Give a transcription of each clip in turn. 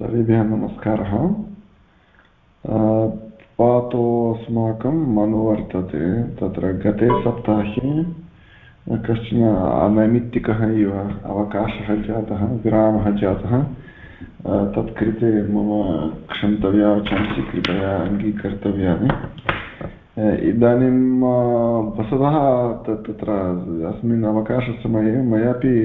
सर्वेभ्यः नमस्कारः पातो अस्माकं मनो वर्तते तत्र गते सप्ताहे कश्चन अनैमित्तिकः इव अवकाशः जातः विरामः जातः। तत्कृते मम क्षन्तव्या चांसि कृपया अङ्गीकर्तव्यानि। इदानीं वस्तुतः तत्र अस्मिन् अवकाशसमये मयापि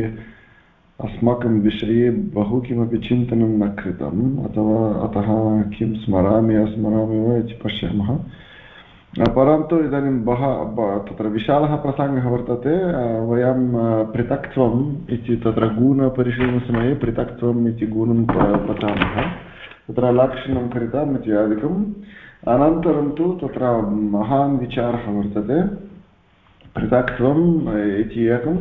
अस्माकं विषये बहु किमपि चिन्तनं न कृतम्। अथवा अतः किं स्मरामि, अस्मरामि वा इति पश्यामः। परन्तु इदानीं बह तत्र विशालः प्रसङ्गः वर्तते। वयं पृथक्त्वम् इति तत्र गुणपरिशीलनसमये पृथक्त्वम् इति गुणं पठामः तत्र लक्षणं कृतम् इत्यादिकम् अनन्तरं तु तत्र महान् विचारः वर्तते। पृथक्त्वम् इति एकं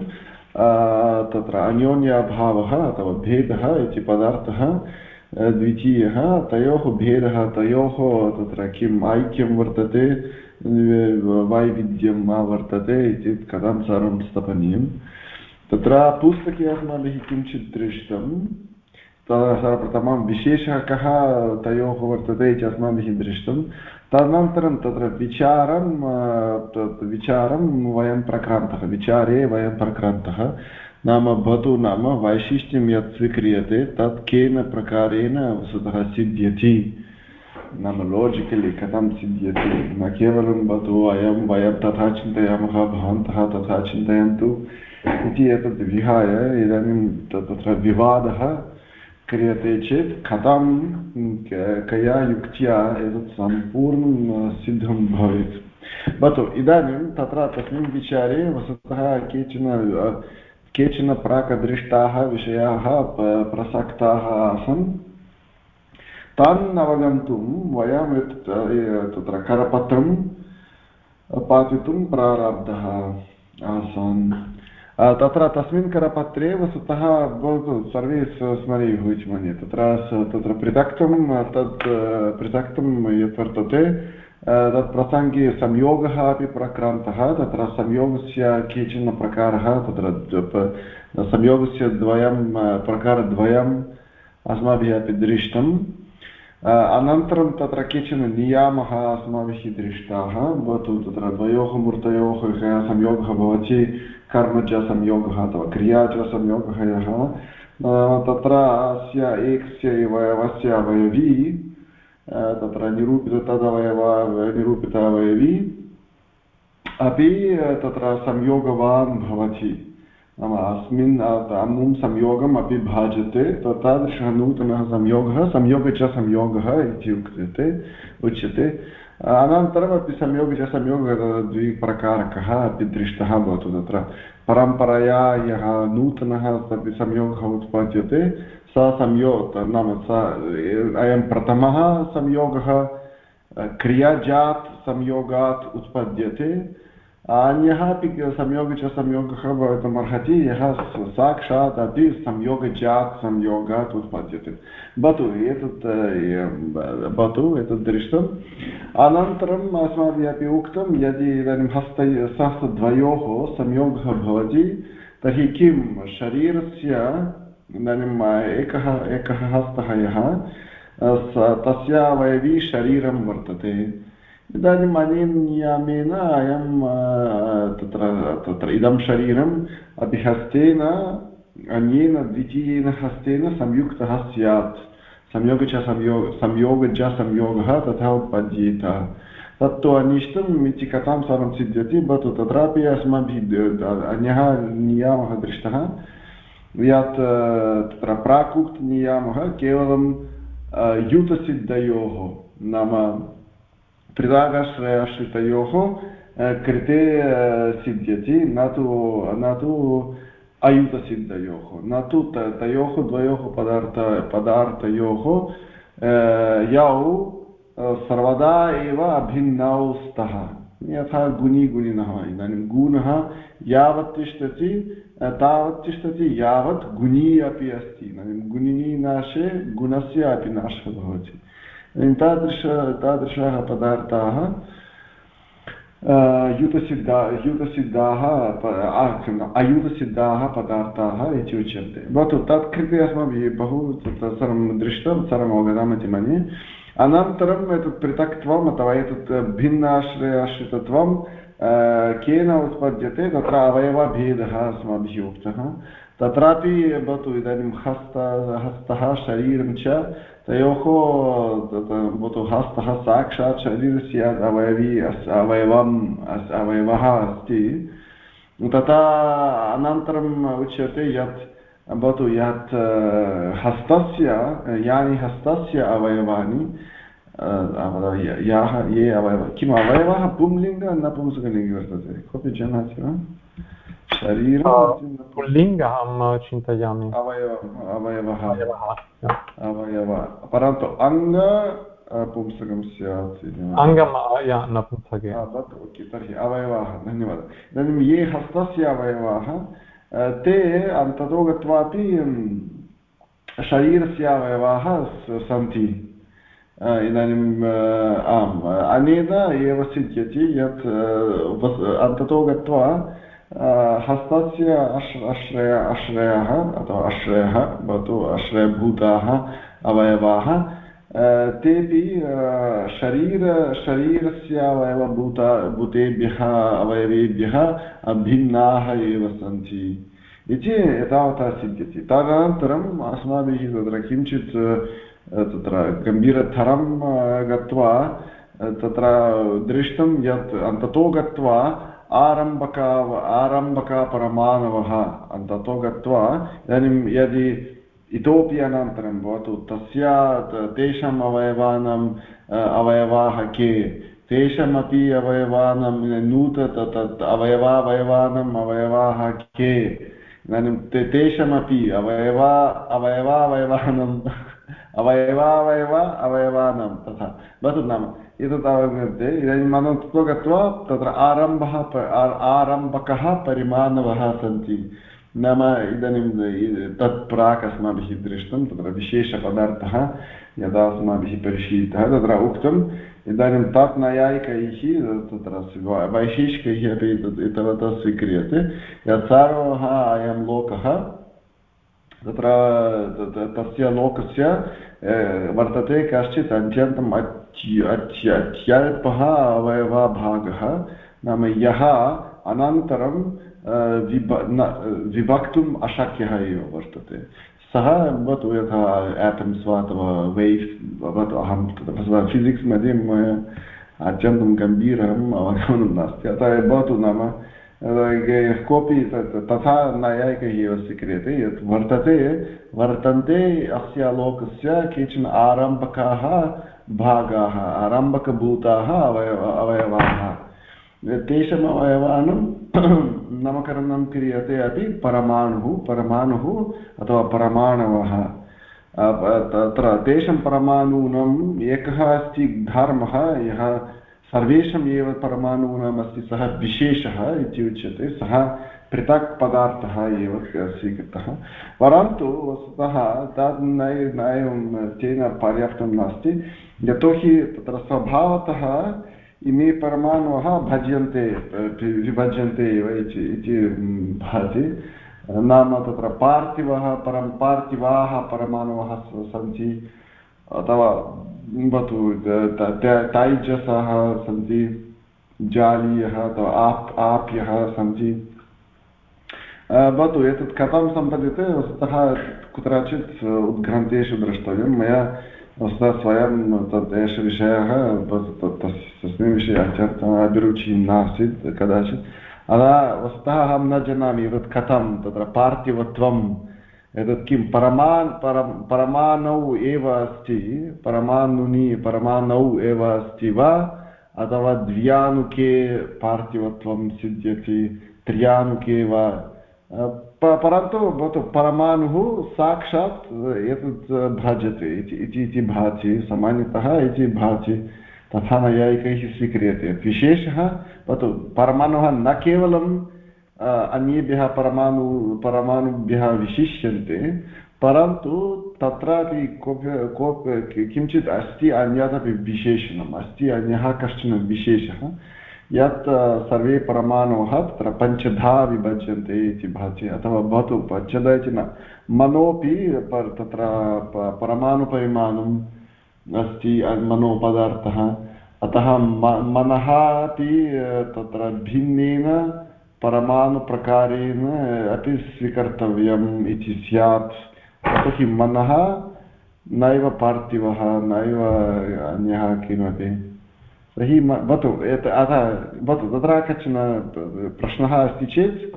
तत्र अन्योन्याभावः अथवा भेदः इति पदार्थः द्वितीयः, तयोः भेदः, तयोः तत्र किम् ऐक्यं वर्तते वैविध्यं वा वर्तते इति कथं सर्वं स्थापनीयं तत्र पुस्तके अस्माभिः किञ्चित् दृष्टं सर्वप्रथमं विशेषः कः तयोः वर्तते इति अस्माभिः दृष्टं तदनन्तरं तत्र विचारं विचारं वयं प्रक्रान्तः विचारे वयं प्रक्रान्तः नाम भवतु नाम वैशिष्ट्यं यत् स्वीक्रियते, तत् केन प्रकारेण वस्तुतः सिद्ध्यति? नाम लाजिकलि कथं सिद्ध्यति? न केवलं भवतु अयं वयं तथा चिन्तयामः, भवन्तः तथा चिन्तयन्तु इति एतद् विहाय इदानीं तत्र विवादः क्रियते चेत् कथं कया युक्त्या एतत् सम्पूर्णं सिद्धं भवेत् भवतु इदानीं तत्र तस्मिन् विचारे वस्तुतः केचन केचन प्राक्दृष्टाः विषयाः प्रसक्ताः आसन् तान् अवगन्तुं वयं तत्र करपत्रं पातितुं प्रारब्धः आसन् तत्र तस्मिन् करपत्रे वस्तुतः भवतु सर्वे स्मरेयुः इति मन्ये तत्र तत्र पृथक्तं तत् पृथक्तं यत् वर्तते तत् प्रसङ्गे संयोगः अपि प्रक्रान्तः तत्र संयोगस्य केचन प्रकारः तत्र संयोगस्य द्वयं प्रकारद्वयम् अस्माभिः अपि दृष्टम् अनन्तरं तत्र केचन नियामः अस्माभिः दृष्टाः भवतु तत्र द्वयोः मूर्तयोः संयोगः भवति कर्मजसंयोगः अथवा क्रियाजसंयोगः यः तत्र अस्य एकस्य अवयवस्य अवयवी तत्र निरूपित तदवयव निरूपित अवयवी अपि तत्र संयोगवान् भवति नाम अस्मिन् अमुं संयोगम् अपि भाजते तादृशः नूतनः संयोगः, संयोग च संयोगः इति उच्यते उच्यते। अनन्तरमपि संयोग च संयोगः द्विप्रकारकः अपि दृष्टः भवतु तत्र। परम्परया यः नूतनः संयोगः उत्पद्यते, स संयोग नाम स, अयं प्रथमः संयोगः क्रियाजात् संयोगात् उत्पद्यते। अन्यः अपि संयोग च संयोगः भवितुमर्हति यः साक्षात् अपि संयोगजात् संयोगात् उत्पद्यते भवतु एतत् भवतु एतत् दृष्टम् अनन्तरम् अस्माभिः अपि उक्तं यदि इदानीं हस्त सहस्रद्वयोः संयोगः भवति तर्हि किं शरीरस्य इदानीम् एकः एकः हस्तः यः तस्य वयवी शरीरं वर्तते इदानीम् अनेन नियमेन अयं तत्र तत्र इदं शरीरम् अपि हस्तेन अन्येन द्वितीयेन हस्तेन संयुक्तः स्यात्। संयोग च संयोग संयोगज संयोगः तथा उत्पद्येत तत्तु अनिष्टम् इति कथां सर्वं सिद्ध्यति, भवतु तत्रापि अस्माभिः अन्यः नियामः दृष्टः। यत् तत्र प्राक् केवलं युतसिद्धयोः नाम त्रिरागाश्रयाश्रितयोः कृते सिद्ध्यति न तु न तु अयुतसिद्धयोः न तु तयोः द्वयोः पदार्थ पदार्थयोः यौ सर्वदा एव अभिन्नौ स्तः यथा गुणी गुणिनः इदानीं गुणः यावत् तिष्ठति तावत् तिष्ठति यावत् गुणी अपि अस्ति इदानीं गुणिनी नाशे गुणस्य अपि नाशः भवति तादृश तादृशाः पदार्थाः युतसिद्धा युतसिद्धाः अयुतसिद्धाः पदार्थाः इति उच्यन्ते। भवतु, तत् कृते अस्माभिः बहु सर्वं दृष्टं, सर्वम् अवगतम् इति मन्ये। अनन्तरम् एतत् पृथक्त्वम् अथवा एतत् भिन्नाश्रयाश्रितत्वं केन उत्पद्यते? तत्र अवयवभेदः अस्माभिः उक्तः। तत्रापि भवतु इदानीं हस्त हस्तः, शरीरं च तयोः भवतु हस्तः साक्षात् शरीरस्य अवयवी, अस् अवयवम्, अस् अवयवः अस्ति। तथा अनन्तरम् उच्यते यत्, भवतु यत् हस्तस्य, यानि हस्तस्य अवयवानि याः, ये अवयव, किम् अवयवः? पुंलिङ्ग नपुंसकलिङ्गे वर्तते। कोऽपि जानाति वा? शरीरं पुल्लिङ्ग अहं चिन्तयामि अवयवः अवयव परन्तु अङ्ग पुंसकं स्यात् अङ्गं नपुंसके तत् ओके तर्हि अवयवाः धन्यवादः इदानीं ये हस्तस्य अवयवाः ते ततो गत्वापि शरीरस्य अवयवाः सन्ति इदानीम् आम् अनेन एव सिद्ध्यति यत् अन्ततो गत्वा हस्तस्य आश्रय आश्रयः अथवा आश्रयः भवतु आश्रयभूताः अवयवाः तेपि शरीर, शरीरस्य अवयवभूता, भूतेभ्यः, अवयवेभ्यः भिन्नाः एव सन्ति इति एतावता सिद्ध्यति तदनन्तरम् अस्माभिः तत्र किञ्चित्, तत्र गम्भीरतरं गत्वा, तत्र दृष्टं यत् अन्ततो गत्वा आरम्भक आरम्भकपरमाणवः ततो गत्वा इदानीं यदि इतोपि अनन्तरं भवतु, तस्य तेषाम् अवयवानाम् अवयवाः के? तेषामपि अवयवानां, नूत अवयवावयवानाम् अवयवाः के? इदानीं तेषामपि अवयवा अवयवावयवानाम् अवयवावयव अवयवानां तथा। भवतु नाम। एतत् अवगम्यते इदानीम् अनन्ततो गत्वा तत्र आरम्भः आरम्भकः परिमाणवः सन्ति। नाम इदानीं तत् प्राक् अस्माभिः दृष्टं, तत्र विशेषपदार्थः यदा अस्माभिः परिशीलितः, तत्र उक्तम् इदानीं तत् नैयायिकैः, तत्र वैशेषिकैः अपि एतावता स्वीक्रियते। यत् अयं लोकः, तत्र तस्य लोकस्य वर्तते कश्चित् अत्यन्तम् अत्यल्पः अवयवभागः नाम यः अनन्तरं विभ विभक्तुम् अशक्यः एव वर्तते। सः भवतु यथा एटम्स् वा अथवा वैस् भवतु अहं फिसिक्स् मध्ये मया अत्यन्तं गम्भीरम् अवगमनं नास्ति। अतः भवतु नाम कोऽपि तथा नैयायिकैः एव स्वीक्रियते। यत् वर्तते, वर्तन्ते, अस्य लोकस्य केचन आरम्भकाः भागाः, आरम्भकभूताः, अवयव, अवयवाः। तेषाम् अवयवानां नामकरणं क्रियते अपि परमाणुः परमाणुः अथवा परमाणवः। तत्र तेषां परमाणूनाम् एकः अस्ति धर्मः, यः सर्वेषाम् एव परमाणूनाम् अस्ति सः विशेषः इति उच्यते। सः पृथक् पदार्थः एव स्वीकृतः। परन्तु वस्तुतः तद् न एवं तेन पर्याप्तं नास्ति। यतोहि तत्र स्वभावतः इमे परमाणवः भज्यन्ते, विभज्यन्ते एव इति भाति। नाम तत्र पार्थिवः, परं पार्थिवाः परमाणवः सन्ति। अथवा भवतु तैजसः सन्ति। जालीयः अथवा आप्, आप्यः सन्ति। भवतु एतत् कथं सम्पद्यते वस्तुतः कुत्रचित् उद्ग्रन्थेषु द्रष्टव्यं मया वस्तुतः स्वयं तत् एष विषयः तस्मिन् विषये अभिरुचिः नासीत् कदाचित् अतः वस्तुतः अहं न जानामि एतत् कथं तत्र पार्थिवत्वं एतत् किं परमान् परं परमाणौ एव अस्ति परमाणुनि परमाणौ एव अस्ति वा अथवा द्व्यानुके पार्थिवत्वं सिद्ध्यति त्र्यानुके वा परन्तु भवतु परमाणुः साक्षात् एतत् भजते इति भाति सामान्यतः इति भाति तथा नैयायिकैः स्वीक्रियते विशेषः भवतु परमाणुः न केवलं अन्येभ्यः परमाणु परमाणुभ्यः विशिष्यन्ते परन्तु तत्रापि कोऽपि कोऽपि किञ्चित् अस्ति अन्यदपि विशेषणम् अस्ति अन्यः कश्चन विशेषः यत् सर्वे परमाणवः तत्र पञ्चधा विभज्यन्ते इति भाति, अथवा भवतु पञ्चधा इति न। मनोपि तत्र परमाणुपरिमाणम् अस्ति मनोपदार्थः। अतः मनः अपि तत्र भिन्नेन, परमाणुप्रकारेण अपि स्वीकर्तव्यम् इति स्यात्। यतोहि मनः नैव पार्थिवः, नैव अन्यः किमपि। तर्हि भवतु अतः भवतु तत्र कश्चन प्रश्नः अस्ति चेत्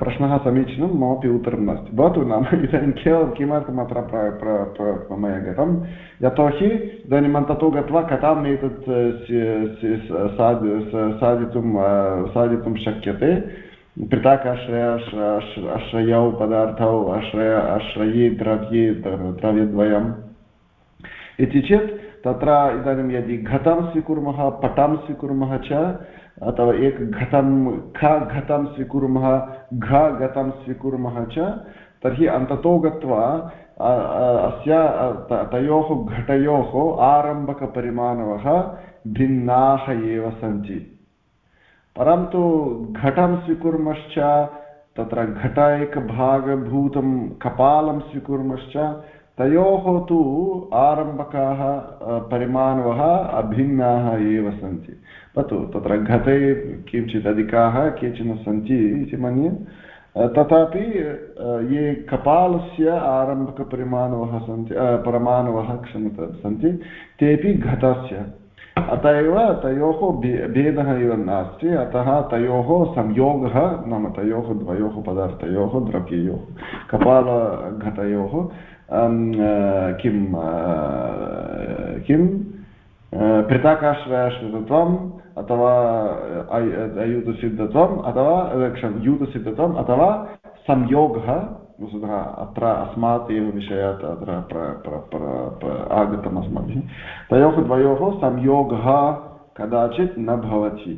प्रश्नः समीचीनं, ममपि उत्तरं नास्ति। भवतु नाम इदानीं केवलं किमर्थम् अत्र मया गतं यतोहि इदानीं ततो गत्वा कथाम् एतत् साधितुं साधितुं शक्यते। पृथकाश्रय आश्रयौ पदार्थौ, आश्रय, आश्रये द्रव्ये द्रव्यद्वयम्। इति चेत् तत्र इदानीं यदि घटं स्वीकुर्मः, पटं स्वीकुर्मः च, अथवा एक घटं, ख घटं स्वीकुर्मः, घ घटं स्वीकुर्मः च, तर्हि अन्ततो गत्वा अस्य तयोः घटयोः आरम्भकपरिमाणवः भिन्नाः एव सन्ति। परन्तु घटं स्वीकुर्मश्च, तत्र घट एकभागभूतं कपालं स्वीकुर्मश्च तयोः तु आरम्भकाः परिमाणवः अभिन्नाः एव सन्ति। भवतु तत्र घटे किञ्चित् अधिकाः, केचन सन्ति इति मन्ये। तथापि ये कपालस्य आरम्भकपरिमाणवः सन्ति परमाणवः क्षम्यता सन्ति तेपि घटस्य अत एव तयोः भेदः एव नास्ति, अतः तयोः संयोगः, नाम तयोः द्वयोः पदार्थयोः, द्रव्ययोः, कपालघटयोः किं किं पृथकाश्रयाश्रितत्वम् अथवा अयूतसिद्धत्वम् अथवा यूतसिद्धत्वम् अथवा संयोगः वस्तुतः अत्र अस्मात् एव विषयात् अत्र आगतम् अस्माभिः तयोः द्वयोः संयोगः कदाचित् न भवति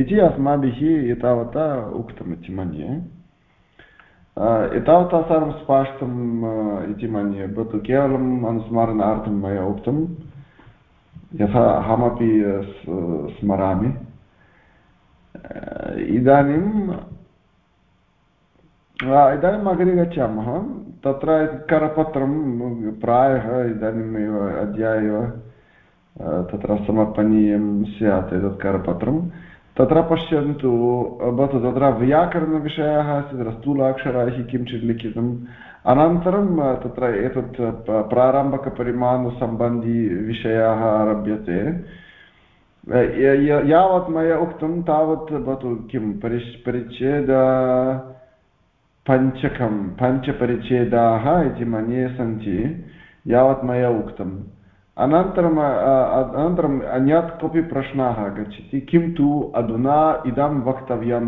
इति अस्माभिः एतावता उक्तमिति मन्ये एतावता सर्वं स्पष्टम् इति मन्ये भवतु केवलम् अनुस्मरणार्थं मया उक्तं यथा अहमपि स्मरामि इदानीं इदानीम् अग्रे गच्छामः तत्र करपत्रं प्रायः इदानीमेव अद्य एव तत्र समर्पणीयं स्यात् एतत् करपत्रं तत्र पश्यन्तु भवतु तत्र व्याकरणविषयः अस्ति तत्र स्थूलाक्षरैः किञ्चित् लिखितम्। अनन्तरं तत्र एतत् प्रारम्भकपरिमाणसम्बन्धिविषयाः आरभ्यते। यावत् मया उक्तं, तावत् भवतु किं परिस् परिच्छेद, पञ्चकं, पञ्चपरिच्छेदाः इति मन्ये सन्ति। यावत् मया उक्तम्। अनन्तरम् अनन्तरम् अन्यत् कोऽपि प्रश्नः आगच्छति किं तु अधुना इदं वक्तव्यं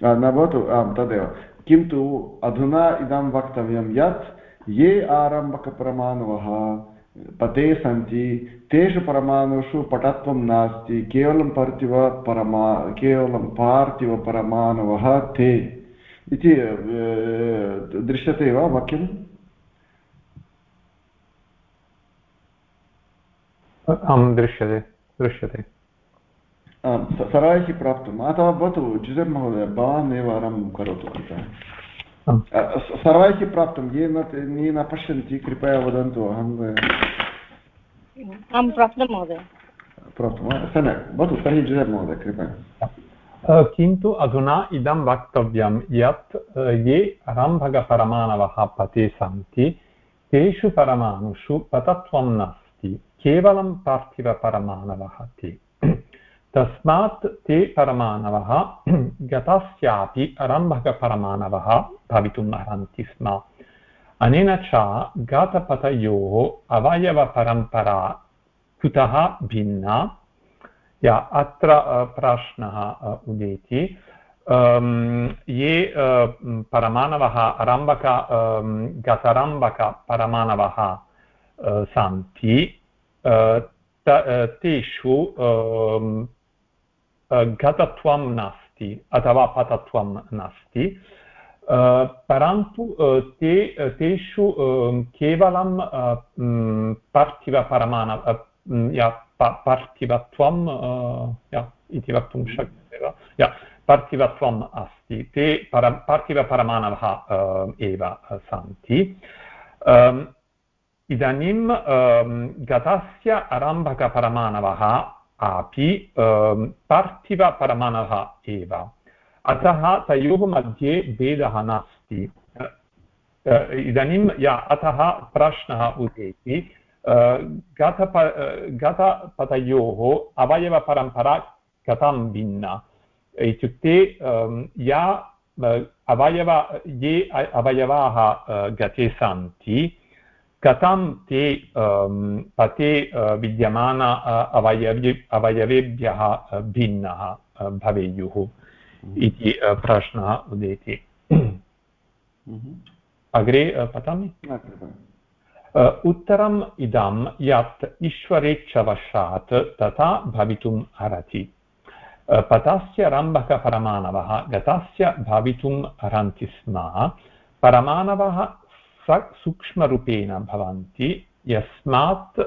न भवतु आं तदेव किन्तु अधुना इदं वक्तव्यं यत् ये आरम्भकप्रमाणवः पते सन्ति तेषु परमाणुषु पटत्वं नास्ति केवलं पार्थिवपरमा केवलं पार्थिवपरमाणवः ते इति दृश्यते वा वाक्यम् आं दृश्यते दृश्यते। सर्वैः प्राप्तम् अथवा भवतु जुसेप् महोदय भवान् एव आरम्भं करोतु कृपया सर्वैः प्राप्तं ये न ये न पश्यन्ति कृपया वदन्तु अहं प्राप्तं महोदय। प्राप्तं सम्यक्। भवतु तर्हि जुसेप् महोदय कृपया। किन्तु अधुना इदं वक्तव्यं यत् ये आरम्भकपरमाणवः पते सन्ति तेषु परमाणुषु पतत्वं नास्ति केवलं पार्थिवपरमाणवः ते तस्मात् ते परमाणवः गतस्यापि आरम्भकपरमाणवः भवितुम् अर्हन्ति स्म। अनेन च गतपतयोः अवयवपरम्परा कुतः भिन्ना? या अत्र प्रश्नः उदेति। ये परमाणवः आरम्भक गतरम्भकपरमाणवः सन्ति तेषु गतत्वं नास्ति अथवा पतत्वं नास्ति परन्तु ते तेषु केवलं पार्थिवपरमाण पार्थिवत्वं इति वक्तुं शक्यते वा पार्थिवत्वम् अस्ति ते पर पार्थिवपरमाणवः एव सन्ति इदानीं गतस्य आरम्भकपरमाणवः अपि पार्थिवपरमाणवः एव। अतः तयोः मध्ये भेदः नास्ति। इदानीं, या, अतः प्रश्नः उदेति गतप गतपतयोः अवयवपरम्परा कथं भिन्ना? इत्युक्ते या अवयव, ये अवयवाः गते सन्ति कथं ते पते विद्यमान अवयवि अवयवेभ्यः भिन्नः भवेयुः इति प्रश्नः उदेति अग्रे पठामि उत्तरम् इदं यत् ईश्वरेच्छवशात् तथा भवितुम् अर्हति पतस्य रम्भकपरमाणवः गतस्य भवितुम् अर्हन्ति स्म परमाणवः सूक्ष्मरूपेण भवन्ति, यस्मात्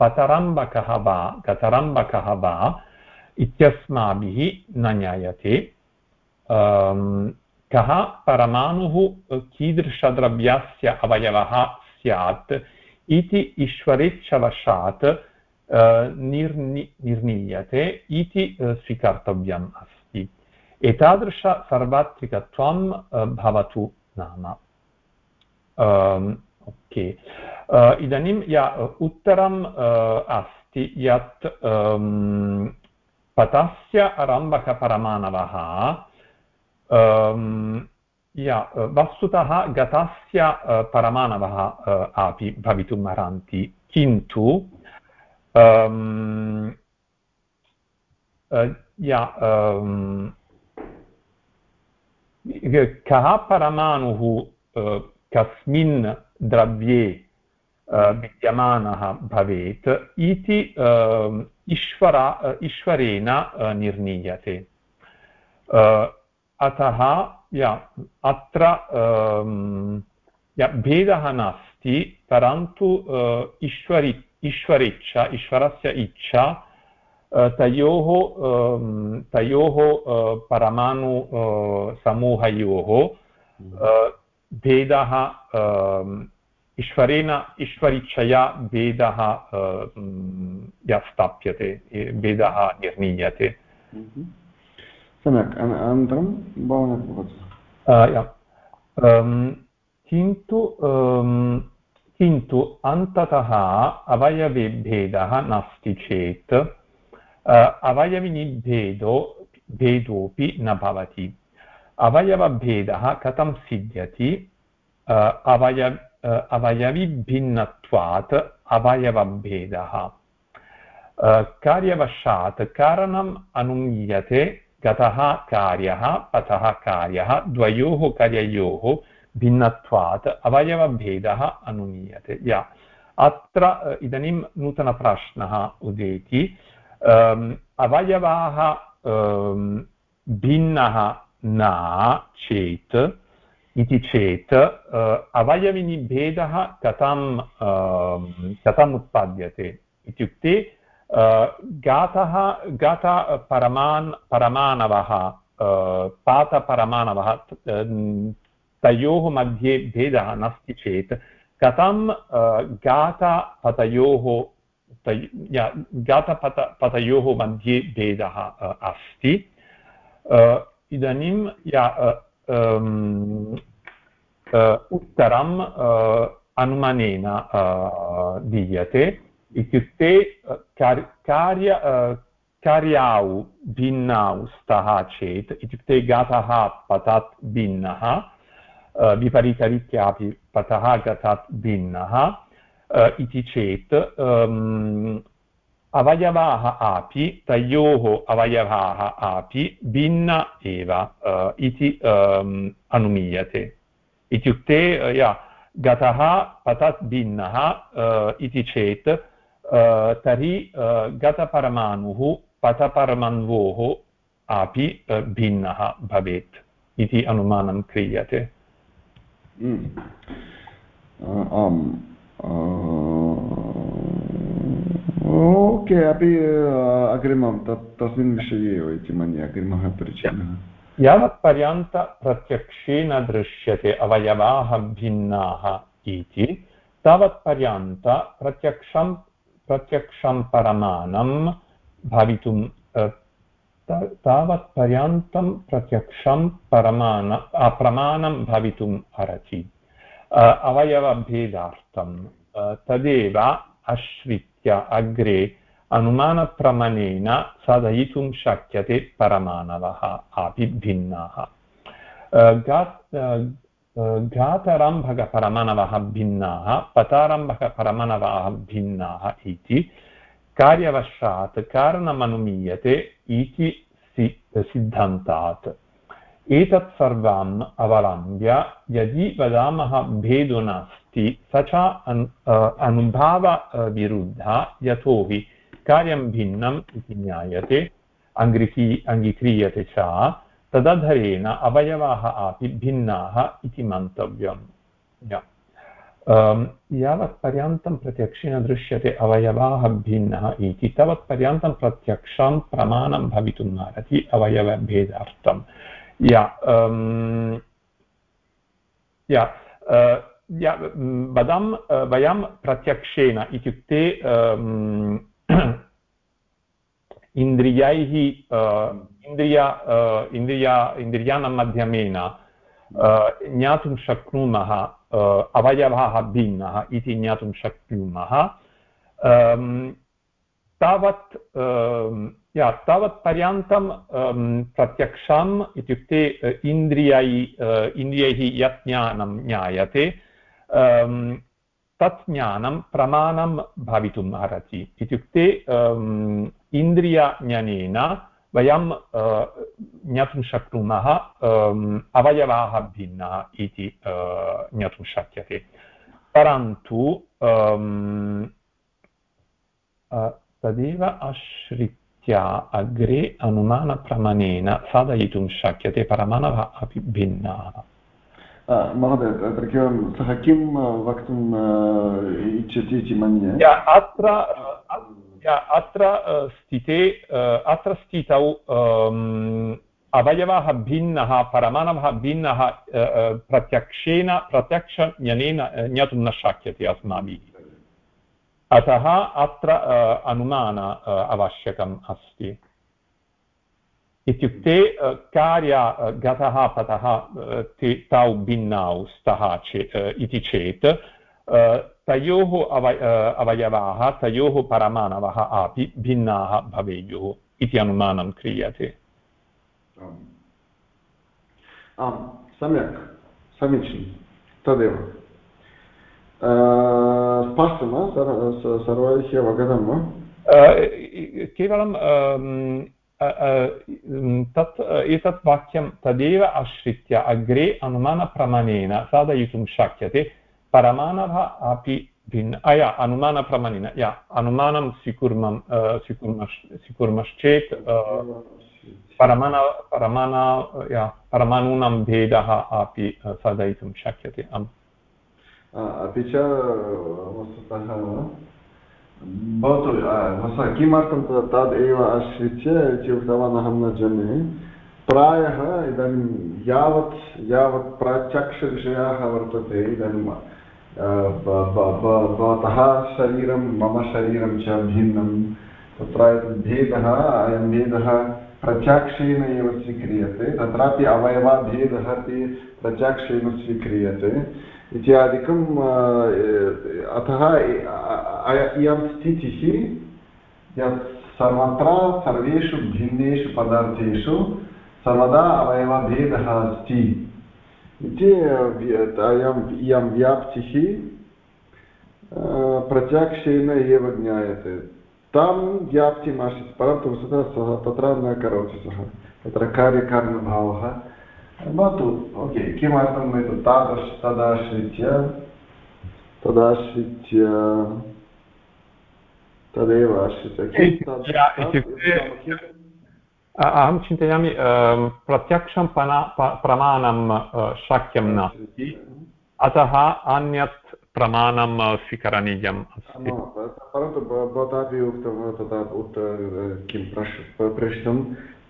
पतरम्बकः वा, गतरम्बकः वा इत्यस्माभिः न ज्ञायते। कः परमाणुः कीदृशद्रव्यस्य अवयवः स्यात् इति ईश्वरेच्छवशात् निर्नि निर्णीयते इति स्वीकर्तव्यम् अस्ति। एतादृशसार्वत्रिकत्वं भवतु नाम। ओके इदानीं या उत्तरम् अस्ति यत् पतस्य आरम्भकपरमाणवः या वस्तुतः गतस्य परमाणवः अपि भवितुम् अर्हन्ति किन्तु या कः परमाणुः कस्मिन् द्रव्ये विद्यमानः भवेत् इति ईश्वर, ईश्वरेण निर्णीयते। अतः, या, अत्र भेदः नास्ति, परन्तु ईश्वरि, ईश्वरेच्छा, ईश्वरस्य इच्छा तयोः तयोः परमाणु समूहयोः भेदः ईश्वरेण ईश्वरिच्छया भेदः स्थाप्यते भेदः निर्णीयते। सम्यक्। अनन्तरं भवान् किन्तु किन्तु अन्ततः अवयवेभेदः नास्ति चेत् अवयविनिभेदो भेदोऽपि न भवति। अवयवभेदः कथं सिद्ध्यति? अवयव अवयविभिन्नत्वात् अवयवभेदः। कार्यवशात् कारणम् अनुमीयते, गतः कार्यः पतः कार्यः, द्वयोः कार्ययोः भिन्नत्वात् अवयवभेदः अनुमीयते। या, अत्र इदानीं नूतनप्रश्नः उदेति। अवयवाः भिन्नः न चेत् इति चेत् अवयविनि भेदः कथं कथम् उत्पाद्यते इत्युक्ते गातः गात परमान् परमाणवः पातपरमाणवः तयोः मध्ये भेदः नास्ति चेत् कथं गातपतयोः गातपत पतयोः मध्ये भेदः अस्ति इदानीं या उत्तरम् अनुमानेन दीयते इत्युक्ते कार्य कार्याौ भिन्नौ स्तः चेत् इत्युक्ते गातः पतात् भिन्नः विपरीतरीत्यापि पतः गतात् भिन्नः इति चेत् अवयवाः अपि तयोः अवयवाः अपि भिन्न एव इति अनुमीयते इत्युक्ते या गतः पतत् भिन्नः इति चेत् तर्हि गतपरमाणुः पतपरमाण्वोः अपि भिन्नः भवेत् इति अनुमानं क्रियते आम् ओके अपि अग्रिमं तत् तस्मिन् विषये एव इति मन्ये अग्रिमः परिचयः यावत्पर्यन्तप्रत्यक्षेण दृश्यते अवयवाः भिन्नाः इति तावत्पर्यन्त प्रत्यक्षं प्रत्यक्षं परमाणं भवितुं तावत्पर्यन्तं प्रत्यक्षं परमाण प्रमाणं भवितुम् अर्हति अवयवभेदार्थं तदेव आश्रित्य अग्रे अनुमानप्रमाणेन साधयितुं शक्यते परमाणवः अपि भिन्नाः घातारम्भकपरमाणवः भिन्नाः पतारम्भकपरमाणवः भिन्नाः इति कार्यवशात् कारणमनुमीयते इति सिद्धान्तात् एतत् सर्वम् अवलम्ब्य यदि वदामः भेदो नास्ति, स च अनुभावविरुद्धः यतोहि कार्यं भिन्नम् इति ज्ञायते अङ्गीकी अङ्गीक्रियते च, तदधरेण अवयवाः अपि भिन्नाः इति मन्तव्यम्। यावत्पर्यन्तं प्रत्यक्षेण दृश्यते अवयवाः भिन्नः इति तावत्पर्यन्तं प्रत्यक्षं प्रमाणं भवितुम् अर्हति अवयवभेदार्थम्। Äh, ja वदां वयं प्रत्यक्षेण इत्युक्ते इन्द्रियैः इन्द्रिया इन्द्रिया इन्द्रियाणां माध्यमेन ज्ञातुं शक्नुमः अवयवाः भिन्नः इति ज्ञातुं शक्नुमः तावत् या तावत्पर्यन्तं प्रत्यक्षम् इत्युक्ते इन्द्रियै इन्द्रियैः यत् ज्ञानं ज्ञायते तत् ज्ञानं प्रमाणं भवितुम् अर्हति इत्युक्ते इन्द्रियज्ञानेन वयं ज्ञातुं शक्नुमः अवयवाः भिन्नाः इति ज्ञातुं शक्यते परन्तु तदेव आश्रित्य अग्रे अनुमानप्रमाणेन साधयितुं शक्यते परमाणवः अपि भिन्नाः महोदय तत्र केवलं सः किं वक्तुम् इच्छति इति मन्ये अत्र अत्र स्थिते अत्र स्थितौ अवयवः भिन्नः परमाणवः भिन्नः प्रत्यक्षेन प्रत्यक्षज्ञानेन ज्ञातुं न शक्यते अस्माभिः अतः अत्र अनुमान आवश्यकम् अस्ति। इत्युक्ते कार्य गतः, पतः तौ भिन्नौ स्तः चेत् इति चेत् तयोः अवय अवयवाः, तयोः परमाणवः अपि भिन्नाः भवेयुः इति अनुमानं क्रियते। आम्, सम्यक्। समीचीनं। तदेव। स्पष्टं वा सर्वैः अवगतं वा केवलं तत् एतत् वाक्यं तदेव आश्रित्य अग्रे अनुमानप्रमाणेन साधयितुं शक्यते परमाणवः अपि भिन्न अया अनुमानप्रमाणेन या अनुमानं स्वीकुर्मः स्वीकुर्मः स्वीकुर्मश्चेत् परमाण परमाण या परमाणूनां भेदः अपि साधयितुं शक्यते आम् अपि च, वस्तुतः, भवतु किमर्थं तद् तदेव आश्रित्य इति उक्तवान् अहं न जाने। प्रायः इदानीं यावत् यावत् प्रत्यक्षविषयाः वर्तते इदानीं भवतः शरीरं, मम शरीरं च भिन्नं। तत्र भेदः, अयं भेदः प्रत्यक्षेन एव स्वीक्रियते। तत्रापि अवयवाभेदः अपि प्रत्यक्षेन स्वीक्रियते। इत्यादिकम् अतः इयं स्थितिः यत् सर्वत्र सर्वेषु भिन्नेषु पदार्थेषु सर्वदा अवयवभेदः अस्ति इति अयम् इयं व्याप्तिः प्रत्यक्षेन एव ज्ञायते। तां व्याप्तिम् आसीत् परन्तु सः तत्र न करोति सः। तत्र कार्यकारणभावः भवतु ओके किमर्थम् एतत् तादृश तदाश्रित्य तदाश्रित्य तदेव आश्रित्य अहं चिन्तयामि प्रत्यक्षं प्रमाणं शक्यं नास्ति अतः अन्यत् प्रमाणं स्वीकरणीयम् परन्तु भवतापि उक्तं तथा उत किं प्रश् प्रश्नं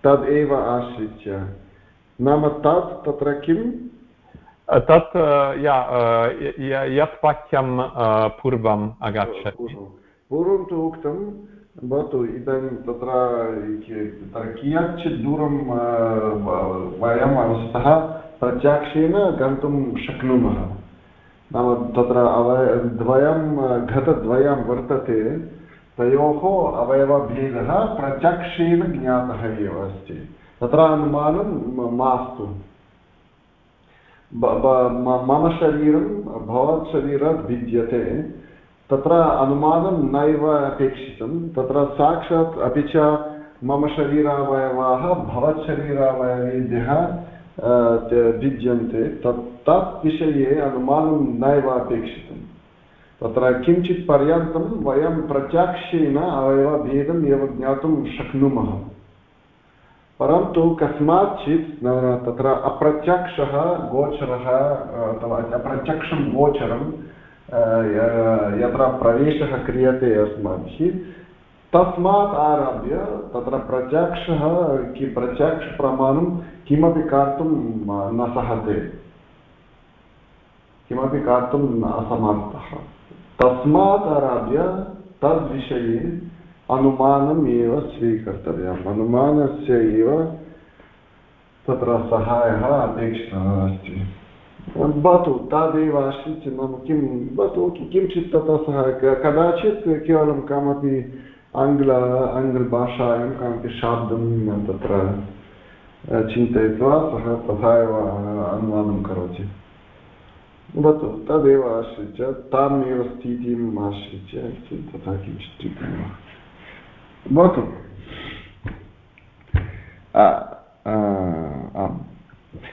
तदेव आश्रित्य नाम तत् तत्र किं तत् या यत् वाक्यं पूर्वम् अगच्छति पूर्वं तु उक्तं भवतु इदानीं तत्र कियच्चित् दूरं वयं वस्तुतः प्रत्यक्षेन गन्तुं शक्नुमः नाम तत्र अवय द्वयं घटद्वयं वर्तते तयोः अवयवभेदः प्रत्यक्षेन ज्ञातः एव अस्ति तत्र अनुमानं मास्तु। मम शरीरं, भवत् शरीरात् भिद्यते। तत्र अनुमानं नैव अपेक्षितं। तत्र साक्षात् अपि च मम शरीरावयवाः, भवत् शरीरावयवेभ्यः भिद्यन्ते। तत् तत् विषये अनुमानं नैव अपेक्षितं। तत्र किञ्चित् पर्यन्तं वयं प्रत्यक्षेन अवयवभेदम् एव ज्ञातुं शक्नुमः। परन्तु कस्माच्चित् तत्र अप्रत्यक्षः गोचरः अथवा अप्रत्यक्षं गोचरं यत्र प्रवेशः क्रियते अस्माभिः, तस्मात् आरभ्य तत्र प्रत्यक्षः, कि प्रत्यक्षप्रमाणं किमपि कर्तुं न सहते। किमपि कर्तुं असमर्थः। तस्मात् आरभ्य तद्विषये अनुमानम् एव स्वीकर्तव्यम्। अनुमानस्य एव तत्र सहायः अपेक्षितः अस्ति। भवतु तदेव आश्रित्य किं, भवतु किञ्चित् ततः सः कदाचित् केवलं कमपि आङ्ग्ल, आङ्ग्लभाषायां कमपि शाब्दं तत्र चिन्तयित्वा सः तथा एव अनुवादं करोति। भवतु तदेव आश्रित्य, तामेव स्थितिम् आश्रित्य तथा किञ्चित् भवतु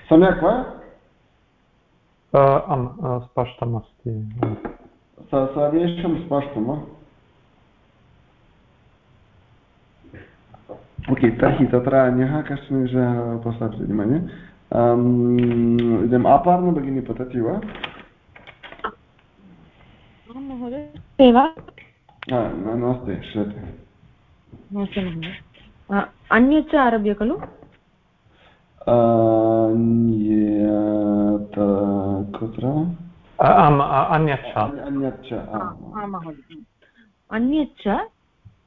सम्यक् वा आम् स्पष्टमस्ति सर्वेषां स्पष्टं वा ओके तर्हि तत्र अन्यः कश्चन विषयः उपस्थाप्यते मन्ये इदानीम् अपार्न भगिनी पतति वा नमस्ते श्रूयते नमस्ते महोदय अन्यच्च आरभ्य खलु? कुत्र अन्यच्च। अन्यच्च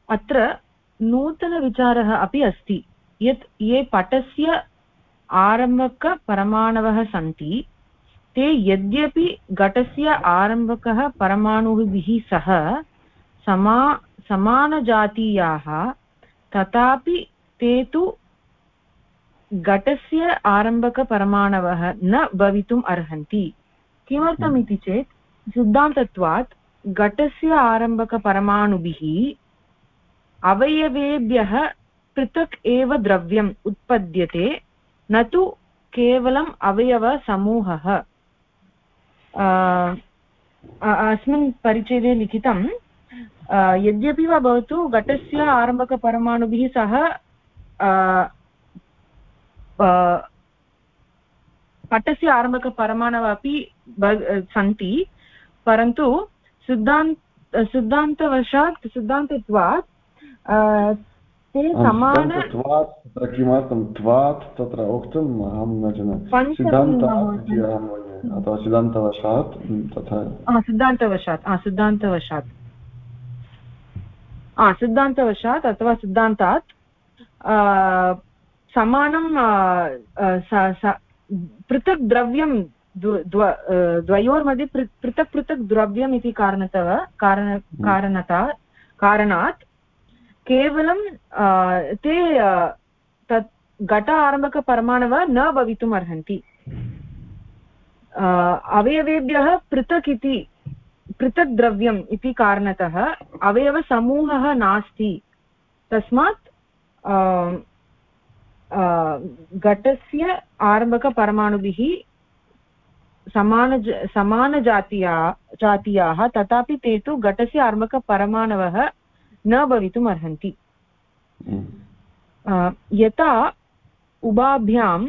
अत्र नूतनविचारः अपि अस्ति। यत् ये पटस्य आरम्भकपरमाणवः सन्ति ते यद्यपि घटस्य आरम्भकः परमाणुभिः सह समा समानजातीयाः, तथापि ते तु घटस्य आरम्भकपरमाणवः न भवितुम् अर्हन्ति। किमर्थमिति चेत्, सिद्धान्तत्वात् घटस्य आरम्भकपरमाणुभिः अवयवेभ्यः पृथक् एव द्रव्यम् उत्पद्यते, न तु केवलम् अवयवसमूहः। अस्मिन् परिच्छेदे लिखितं यद्यपि वा भवतु घटस्य आरम्भकपरमाणुभिः सह पटस्य आरम्भकपरमाणवः अपि सन्ति परन्तु सिद्धान्त सिद्धान्तवशात् सिद्धान्तत्वात् ते समान किमर्थं त्वात् तत्र उक्तम् अहं न जानामि। अथवा सिद्धान्तवशात् तथा सिद्धान्तवशात् सिद्धान्तवशात्। सिद्धान्तवशात् अथवा सिद्धान्तात् समानं पृथक् द्रव्यं द्वयोर्मध्ये पृथक् पृथक् द्रव्यम् इति कारणतः कारण कारणता कारणात् केवलं ते तत् घट आरम्भकपरमाणवः न भवितुम् अर्हन्ति अवयवेभ्यः पृथक् इति पृथक् द्रव्यम् इति कारणतः अवयवसमूहः नास्ति। तस्मात् घटस्य आरम्भकपरमाणुभिः समान समानजातीया जातीयाः तथापि ते तु घटस्य आरम्भकपरमाणवः न भवितुम् अर्हन्ति। यथा उभाभ्यां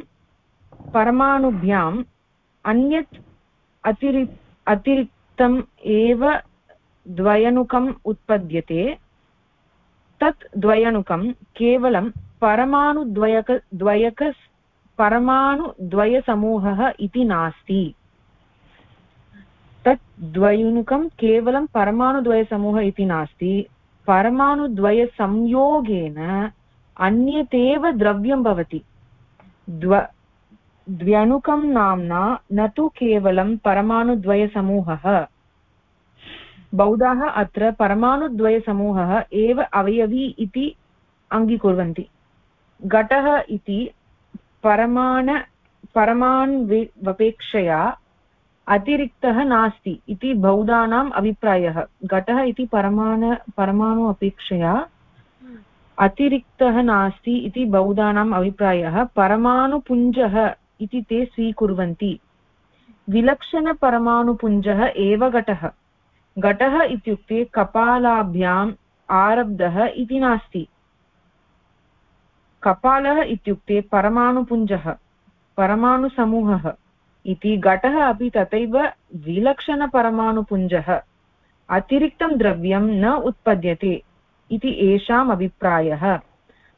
परमाणुभ्याम् अन्यत् अतिरि अतिरि अतिरिक्तम् एव द्वयनुकम् उत्पद्यते तत् द्वयनुकं केवलं परमाणुद्वयक द्वयक परमाणुद्वयसमूहः इति नास्ति तत् द्वयुनुकं केवलं परमाणुद्वयसमूहः इति नास्ति परमाणुद्वयसंयोगेन अन्यतेव द्रव्यं भवति द्व द्व्यणुकं नाम्ना न तु केवलं परमाणुद्वयसमूहः। बौद्धाः अत्र परमाणुद्वयसमूहः एव अवयवी इति अङ्गीकुर्वन्ति। घटः इति परमाण परमाण्वपेक्षया अतिरिक्तः नास्ति इति बौद्धानाम् अभिप्रायः। घटः इति परमाण परमाणु अपेक्षया अतिरिक्तः नास्ति इति बौद्धानाम् अभिप्रायः। परमाणुपुञ्जः इति ते स्वीकुर्वन्ति। विलक्षणपरमाणुपुञ्जः एव घटः। घटः इत्युक्ते कपालाभ्याम् आरब्धः इति नास्ति। कपालः इत्युक्ते परमाणुपुञ्जः, परमाणुसमूहः। इति घटः अपि तथैव विलक्षणपरमाणुपुञ्जः। अतिरिक्तं द्रव्यं न उत्पद्यते इति येषाम् अभिप्रायः।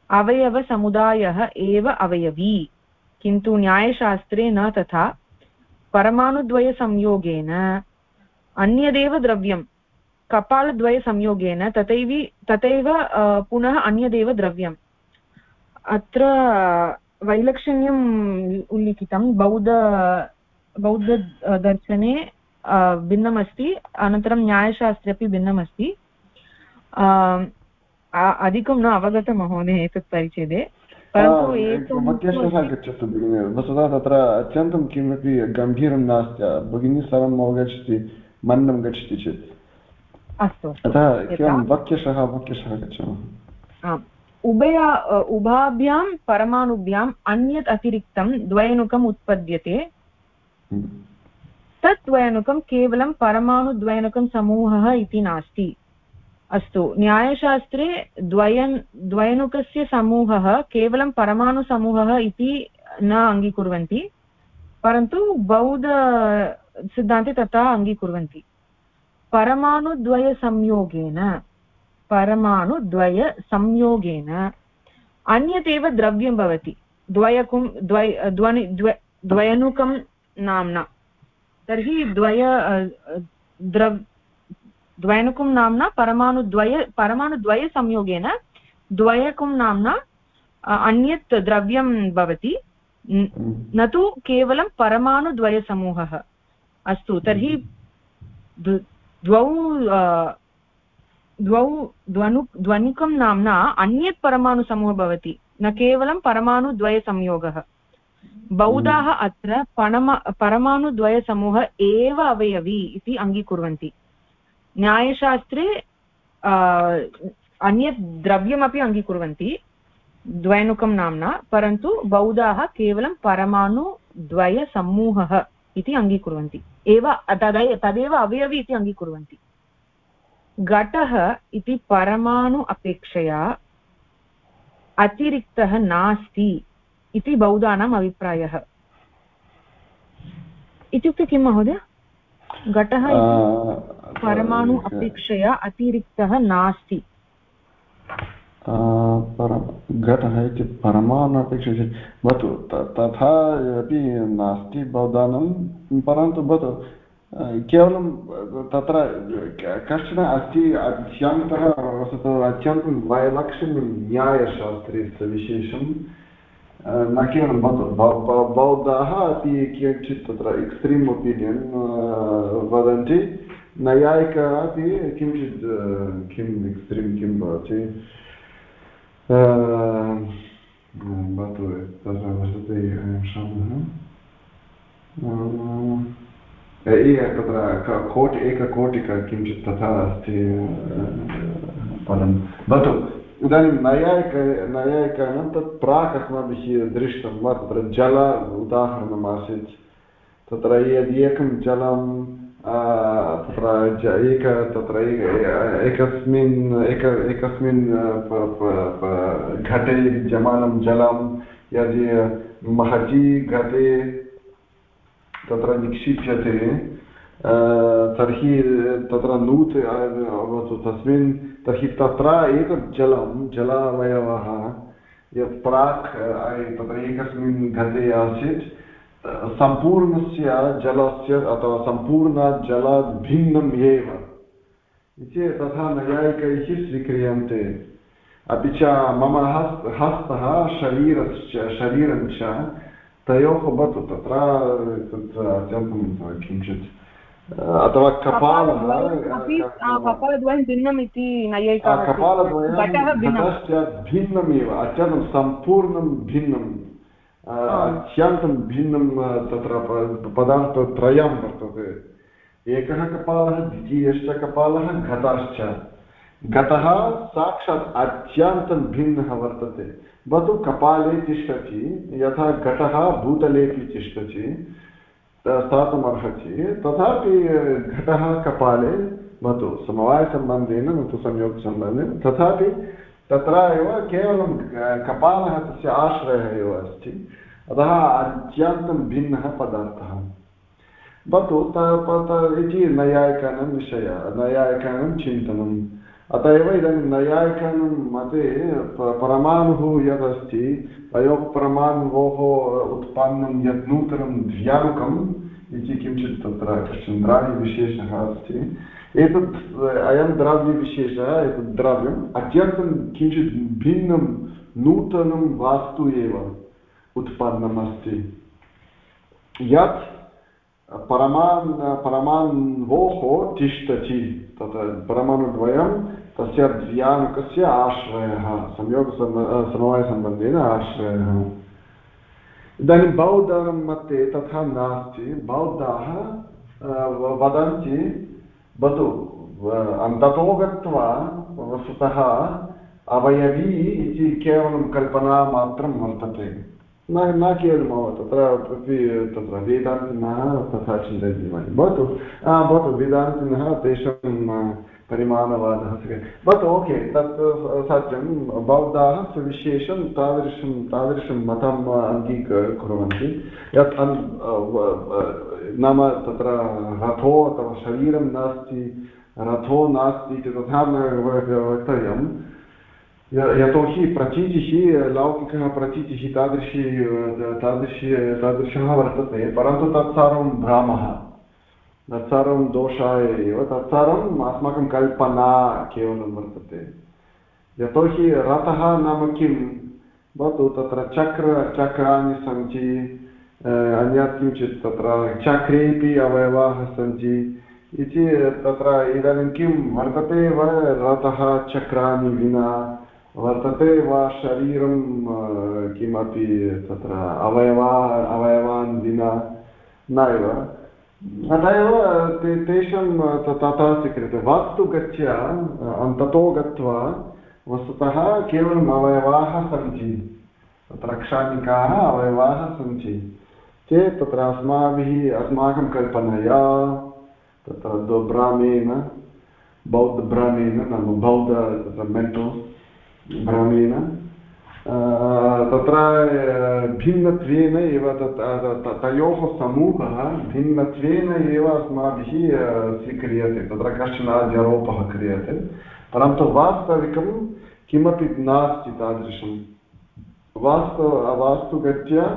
अवयवसमुदायः एव अवयवी। किन्तु न्यायशास्त्रे न तथा परमाणुद्वयसंयोगेन, अन्यदेव द्रव्यं, कपालद्वयसंयोगेन तथैव तथैव पुनः अन्यदेव द्रव्यम् अत्र वैलक्षण्यम् उल्लिखितं, बौद्ध बौद्धदर्शने भिन्नमस्ति, अनन्तरं न्यायशास्त्रे अपि भिन्नमस्ति। अधिकं न अवगतं महोदय एतत् परिच्छेदे। परन्तु आगच्छतु भगिनि वस्तुतः तत्र अत्यन्तं किमपि गम्भीरं नास्ति भगिनी सर्वम् अवगच्छति मन्दं गच्छति चेत् अस्तु अतः केवलं वाक्यशः वाक्यशः गच्छामः उभया उभाभ्यां परमाणुभ्याम् अन्यत् अतिरिक्तं द्वयनुकम् उत्पद्यते तत् द्वयनुकं केवलं परमाणुद्वयनुकं समूहः इति नास्ति अस्तु। न्यायशास्त्रे द्वयन्, द्वयनुकस्य समूहः, केवलं परमाणुसमूहः इति न अङ्गीकुर्वन्ति, परन्तु बौद्धसिद्धान्ते तथा अङ्गीकुर्वन्ति। परमाणुद्वयसंयोगेन परमाणुद्वयसंयोगेन अन्यदेव द्रव्यं भवति। द्वयकुं, द्वय, ध्वनि द्वयनुकं नाम्ना। तर्हि द्वय द्रव द्वयनुकं नाम्ना परमाणुद्वय परमाणुद्वयसंयोगेन द्वयकुं नाम्ना अन्यत् द्रव्यं भवति। न तु केवलं परमाणुद्वयसमूहः अस्तु, तर्हि द्वौ द्वौ ध्वनु ध्वनिकं नाम्ना अन्यत् परमाणुसमूहः भवति, न केवलं परमाणुद्वयसंयोगः बौद्धाः अत्र पणम परमाणुद्वयसमूह एव अवयवी इति अङ्गीकुर्वन्ति। न्यायशास्त्रे अन्यत् द्रव्यमपि अङ्गीकुर्वन्ति द्वयनुकं नाम्ना, परन्तु बौद्धाः केवलं परमाणुद्वयसमूहः इति अङ्गीकुर्वन्ति। एव तदै तदेव अवयवी इति अङ्गीकुर्वन्ति। घटः इति परमाणु अपेक्षया अतिरिक्तः नास्ति इति बौद्धानाम् अभिप्रायः। इत्युक्ते किं महोदय? घटः परमाणु अपेक्षया अतिरिक्तः नास्ति। घटः इति परमाणु अपेक्षया भवतु तथा अपि नास्ति बौद्धानां परन्तु भवतु केवलं तत्र कश्चन अस्ति अत्यन्तः अत्यन्तं वैलक्षण्यं न्यायशास्त्रे विशेषं न केवलं बौद्धाः अपि किञ्चित् तत्र एक्स्ट्रीम् ओपिनियन् वदन्ति नैयायिकाः अपि किञ्चित् किम् एक्स्ट्रीम् किं भवति भवतु तत्र वसति शब्दः तत्र कोटि एककोटिका किञ्चित् तथा अस्ति पदं भवतु इदानीं नैयायिक नैयायिकानां तत् प्राक् अस्माभिः दृष्टं वा तत्र जल उदाहरणमासीत् तत्र यदि एकं जलं तत्र एक तत्र एकस्मिन् एक एकस्मिन् घटे विद्यमानं जलं यदि महती घटे तत्र निक्षिप्यते तर्हि तत्र नूत भवतु तस्मिन्, तर्हि तत्र एतत् जलं, जलावयवः, यत् प्राक् तत्र एकस्मिन् घटे आसीत्, सम्पूर्णस्य जलस्य अथवा सम्पूर्णात् भिन्नम् एव। इति तथा नैयायिकैः स्वीक्रियन्ते। अपि च मम हस्, हस्तः शरीरश्च, शरीरं च तयोः भवतु तत्र तत्र किञ्चित् अथवा कपालः कपालद्वयं भिन्नम् इति कपालद्वयं भिन्नमेव अत्यन्तं सम्पूर्णं भिन्नं अत्यन्तं भिन्नं तत्र पदार्थत्रयं वर्तते एकः कपालः द्वितीयश्च कपालः घताश्च घटः साक्षात् अत्यन्तं भिन्नः वर्तते भवतु कपाले तिष्ठति यथा घटः भूतलेपि तिष्ठति स्थातुमर्हति। तथापि घटः कपाले भवतु समवायसम्बन्धेन न तु संयोगसम्बन्धेन, तथापि तत्र एव केवलं कपालः तस्य आश्रयः एव अस्ति। अतः अत्यन्तं भिन्नः पदार्थः। भवतु इति नैयायिकानां विषयः, नैयायिकानां चिन्तनम्। अत एव इदानीं नैयायिकानां मते परमाणुः यदस्ति तयोः परमाणोः उत्पन्नं यत् नूतनं द्व्यानुकम् इति किञ्चित् तत्र कश्चन द्राव्यविशेषः अस्ति। एतत् अयं द्रव्यविशेषः एतत् द्रव्यम् अत्यन्तं किञ्चित् भिन्नं नूतनं वास्तु एव उत्पन्नम् अस्ति। यत् परमान् परमान्वोः तिष्ठति तत्र परमाणुद्वयं तस्य द्व्यानुकस्य आश्रयः संयोगसम्ब समवायसम्बन्धेन आश्रयः। इदानीं बौद्धानां मध्ये तथा नास्ति। बौद्धाः वदन्ति, वदु अन्ततो गत्वा वस्तुतः अवयवी इति केवलं कल्पनामात्रं वर्तते। न न केवलं तत्र तत्र वेदान्तिनः तथा चिन्तयन्ति भवतु भवतु वेदान्तिनः तेषां परिमाणवादः भवतु ओके तत् सत्यं बौद्धाः सुविशेषं तादृशं तादृशं मतम् अङ्गीकुर्वन्ति यत् नाम तत्र रथो अथवा शरीरं नास्ति रथो नास्ति इति तथा न वक्तव्यं यतोहि प्रतीतिः लौकिकः प्रतीतिः तादृशी तादृशी तादृशः वर्तते परन्तु तत्सर्वं भ्रामः तत्सर्वं दोषाय एव तत्सर्वम् अस्माकं कल्पना केवलं वर्तते यतोहि रथः नाम किं भवतु तत्र चक्र चक्राणि सन्ति अन्यत् किञ्चित् तत्र चक्रेपि अवयवाः सन्ति इति तत्र इदानीं किं वर्तते वा रथः चक्राणि विना वर्तते वा शरीरं किमपि तत्र अवयवा, अवयवान् विना नैव। अत एव ते, तेषां तथा स्वीक्रियते। वास्तुगत्य अन्ततो गत्वा वस्तुतः केवलम् अवयवाः सन्ति। तत्र क्षानिकाः अवयवाः सन्ति। चेत् तत्र अस्माभिः, अस्माकं कल्पनया तत्र भ्रामेण बौद्धभ्रामेण नाम बौद्ध, तत्र मेण्टल् भ्रमेण तत्र भिन्नत्वेन एव तयोः समूहः भिन्नत्वेन एव अस्माभिः स्वीक्रियते। तत्र कश्चन आरोपः क्रियते। परन्तु वास्तविकं किमपि नास्ति तादृशं। वास्तु वास्तुगत्या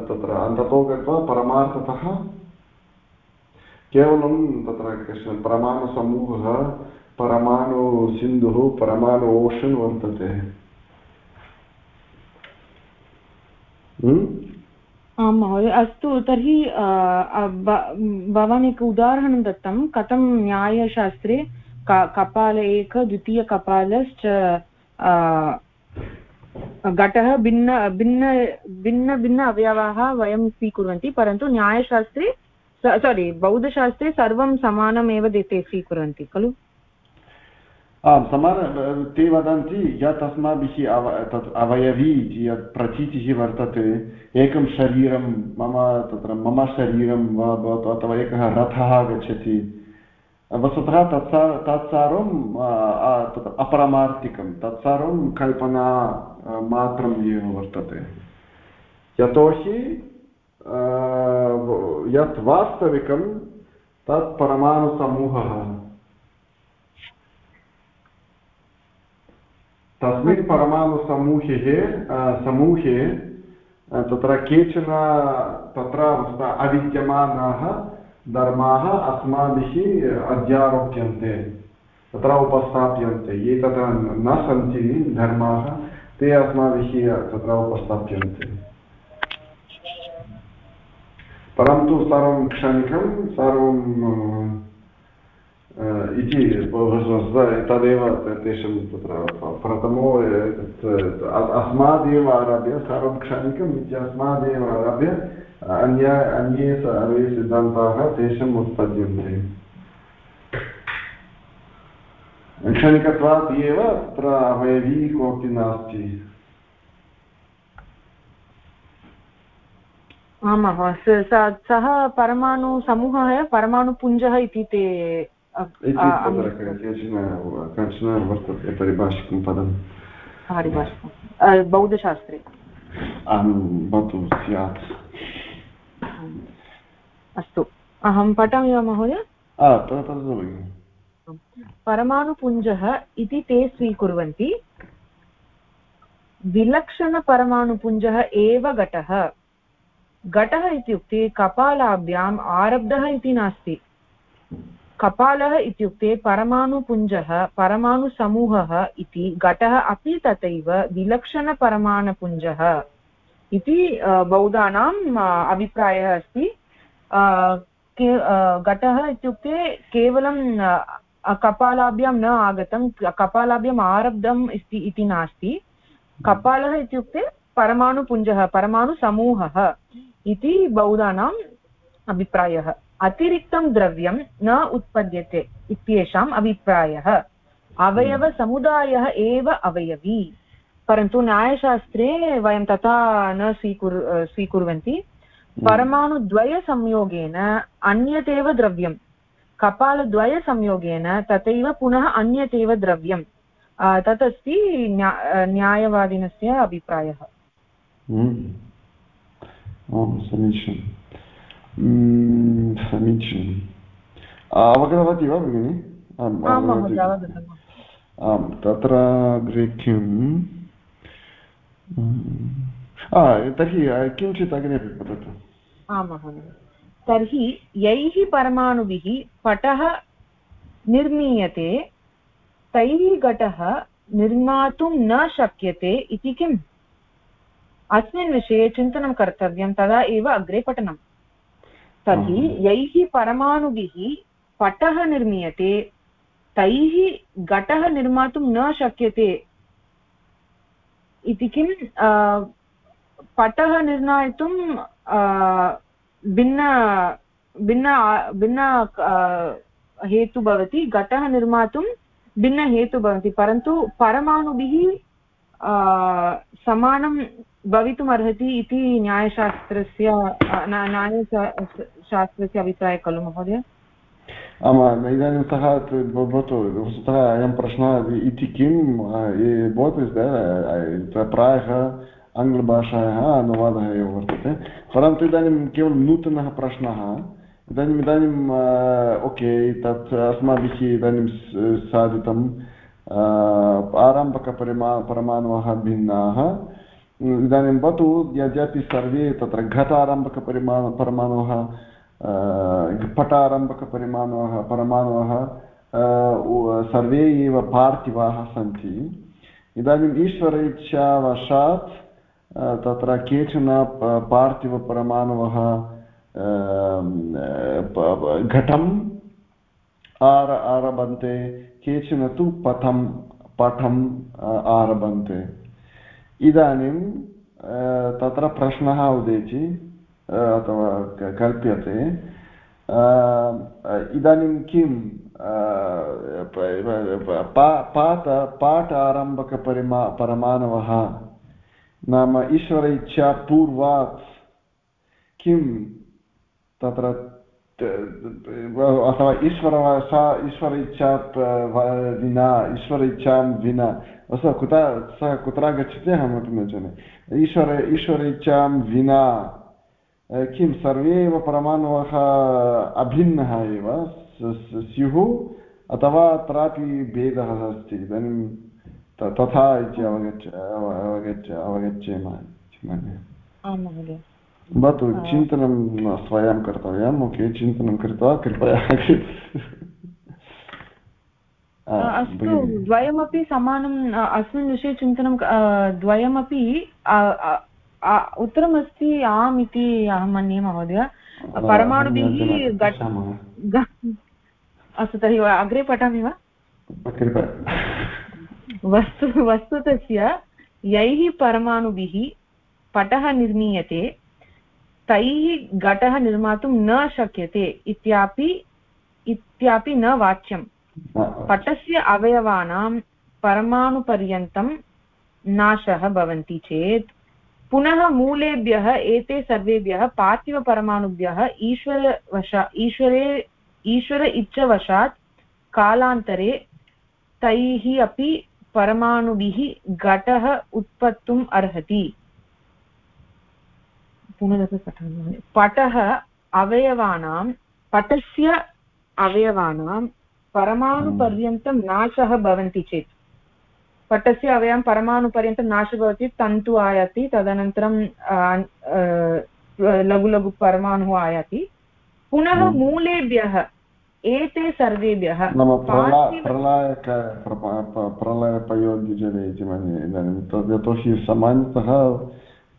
तत्र अन्ततो गत्वा परमार्थतः केवलं तत्र कश्चन परमाणुसमूहः परमाणुसिन्धुः परमाणु ओशन् वर्तते आं महोदय अस्तु तर्हि भवान् एक उदाहरणं दत्तं कथं न्यायशास्त्रे कपाल एक द्वितीयकपालश्च घटः भिन्न भिन्न भिन्न भिन्न अवयवाः वयं स्वीकुर्वन्ति परन्तु न्यायशास्त्रे सोरि बौद्धशास्त्रे सर्वं समानमेव ते स्वीकुर्वन्ति खलु आम् समान ते वदन्ति यत् अस्माभिः अव तत् अवयवी इति यत् प्रतीतिः वर्तते एकं शरीरं मम तत्र मम शरीरं वा भवतु अथवा एकः रथः गच्छति वस्तुतः तत्सार तत्सर्वं तत् अपरमार्थिकं तत्सर्वं कल्पना मात्रम् एव वर्तते यतोहि यत् वास्तविकं तत् परमाणुसमूहः तस्मिन् परमाणुसमूहे समूहे तत्र केचन तत्र अविद्यमानाः धर्माः अस्माभिः अध्यारोप्यन्ते तत्र उपस्थाप्यन्ते ये तत्र न सन्ति धर्माः ते अस्माभिः तत्र उपस्थाप्यन्ते परन्तु सर्वं क्षणिकं सर्वं इति तदेव तेषां तत्र प्रथमो अस्मादेव आरभ्य सर्वं क्षणिकम् इति अस्मादेव आरभ्य अन्य अन्ये सर्वे सिद्धान्ताः तेषाम् उत्पद्यन्ते क्षणिकत्वात् एव तत्र अवयवी कोऽपि नास्ति आमां सः परमाणुसमूहः परमाणुपुञ्जः इति ते वर्तते परिभाषिकं पदं बौद्धशास्त्रे भवतु स्यात् अस्तु अहं पठामि वा महोदय परमाणुपुञ्जः इति ते स्वीकुर्वन्ति विलक्षणपरमाणुपुञ्जः एव घटः घटः इत्युक्ते कपालाभ्याम् आरब्धः इति नास्ति कपालः इत्युक्ते परमाणुपुञ्जः, परमाणुसमूहः इति घटः अपि तथैव विलक्षणपरमाणुपुञ्जः इति बौद्धानाम् अभिप्रायः अस्ति। घटः इत्युक्ते केवलं कपालाभ्यां न आगतं कपालाभ्याम् आरब्धम् अस्ति इति नास्ति। कपालः इत्युक्ते परमाणुपुञ्जः, परमाणुसमूहः इति बौद्धानाम् अभिप्रायः। अतिरिक्तं द्रव्यं न उत्पद्यते इत्येषाम् अभिप्रायः। अवयवसमुदायः एव अवयवी। परन्तु न्यायशास्त्रे वयं तथा न स्वीकुर् स्वीकुर्वन्ति। परमाणुद्वयसंयोगेन अन्यत् एव द्रव्यं। कपालद्वयसंयोगेन तथैव पुनः अन्यत् एव द्रव्यं। तत् अस्ति न्या न्यायवादिनस्य अभिप्रायः। समीचीनम्। समीचीनम् अवगतवती वा भगिनि आम् तत्र अग्रे किम् तर्हि किञ्चित् अग्रे वदतु आं महोदय तर्हि यैः परमाणुभिः पटः निर्मीयते तैः घटः निर्मातुं न शक्यते इति किम् अस्मिन् विषये चिन्तनं कर्तव्यं तदा एव अग्रे पठनम् तर्हि यैः परमाणुभिः पटः निर्मीयते तैः घटः निर्मातुं न शक्यते। इति किं पटः निर्णातुं भिन्न भिन्न भिन्न हेतु भवति घटः निर्मातुं भिन्नहेतु भवन्ति परन्तु परमाणुभिः समानं भवितुमर्हति इति न्यायशास्त्रस्य न्यायशास्त्रस्य अभिप्रायः खलु महोदय? आम्, इदानीं सः भवतु वस्तुतः अयं प्रश्नः इति किं भवतु प्रायः आङ्ग्लभाषायाः अनुवादः एव वर्तते। परन्तु इदानीं केवलं नूतनः प्रश्नः। इदानीम् इदानीम् ओके, तत् अस्माभिः इदानीं साधितं। आरम्भकपरिमा परमाणवः भिन्नाः। इदानीं भवतु, यद्यपि सर्वे तत्र घटारम्भकपरिमा परमाणवः पटारम्भकपरिमाणवः परमाणवः सर्वे एव पार्थिवाः सन्ति। इदानीम् ईश्वर इच्छावशात् तत्र केचन पार्थिवपरमाणवः घटम् आर, आरभन्ते, केचन तु पथं पठम् आरभन्ते। इदानीं तत्र प्रश्नः उदेति अथवा कल्प्यते। इदानीं किं? पाठ पाठ आरम्भकपरिमा परमाणवः? नाम ईश्वर इच्छा पूर्वात् किं? तत्र अथवा ईश्वर ईश्वर इच्छा विना, ईश्वर इच्छां विना सः कुत्र सः कुत्र गच्छति अहमपि न जाने ईश्वर ईश्वर इच्छां विना किं सर्वे एव परमाणवः अभिन्नः एव स्युः अथवा अत्रापि भेदः अस्ति इदानीं तथा इति अवगच्छ अवगच्छ अवगच्छेम मन्ये भवतु चिन्तनं स्वयं कर्तव्यम् ओके चिन्तनं कृत्वा कृपया अस्तु द्वयमपि समानम् अस्मिन् विषये चिन्तनं द्वयमपि उत्तरमस्ति आम् इति अहं मन्ये महोदय। परमाणुभिः अस्तु तर्हि अग्रे पठामि वा? वस्तु वस्तुतस्य यैः परमाणुभिः पटः निर्मीयते तैः घटः निर्मातुं न शक्यते इत्यापि इत्यापि न वाच्यं पटस्य अवयवानां परमाणुपर्यन्तं नाशः भवन्ति चेत्, पुनः मूलेभ्यः, एते सर्वेभ्यः पार्थिवपरमाणुभ्यः ईश्वरवशा, ईश्वरे, ईश्वर इच्छवशात् कालान्तरे तैः अपि परमाणुभिः घटः उत्पत्तुम् अर्हति। पटः अवयवानां, पटस्य अवयवानां परमाणुपर्यन्तं नाशः भवन्ति चेत्। पटस्य अवयवं परमाणुपर्यन्तं नाशः भवति तन्तु आयाति तदनन्तरं लघु लघु परमाणुः आयाति। पुनः हम्म। मूलेभ्यः एते सर्वेभ्यः प्रलयपयोगिजले इति मन्ये इदानीं यतोहि सामान्यतः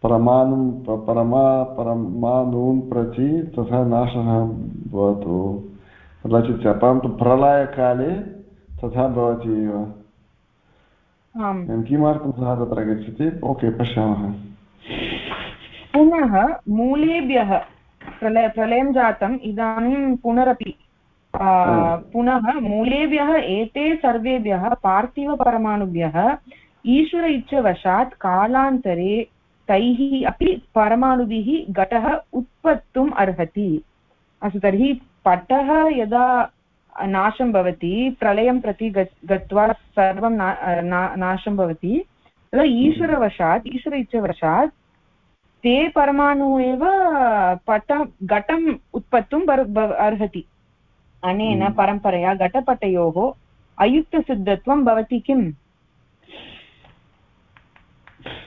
परमाणुं परमा परमाणून् प्रति तथा नाशः भवतु। कदाचित् परन्तु प्रलयकाले तथा भवति एव किमर्थं सः तत्र गच्छति ओके पश्यामः पुनः मूलेभ्यः प्रलय प्रलयं जातम् इदानीं पुनरपि पुनः मूलेभ्यः एते सर्वेभ्यः पार्थिवपरमाणुभ्यः ईश्वर इच्छवशात् कालान्तरे तैः अपि परमाणुभिः घटः उत्पत्तुम् अर्हति। अस्तु तर्हि पटः यदा नाशं भवति प्रलयं प्रति गत्वा सर्वं नाशं भवति तदा ईश्वरवशात् ईश्वर इच्छवशात् ते परमाणुः एव पट घटम् उत्पत्तुं अर्हति अनेन हम्म। परम्परया घटपटयोः अयुक्तसिद्धत्वं भवति किम्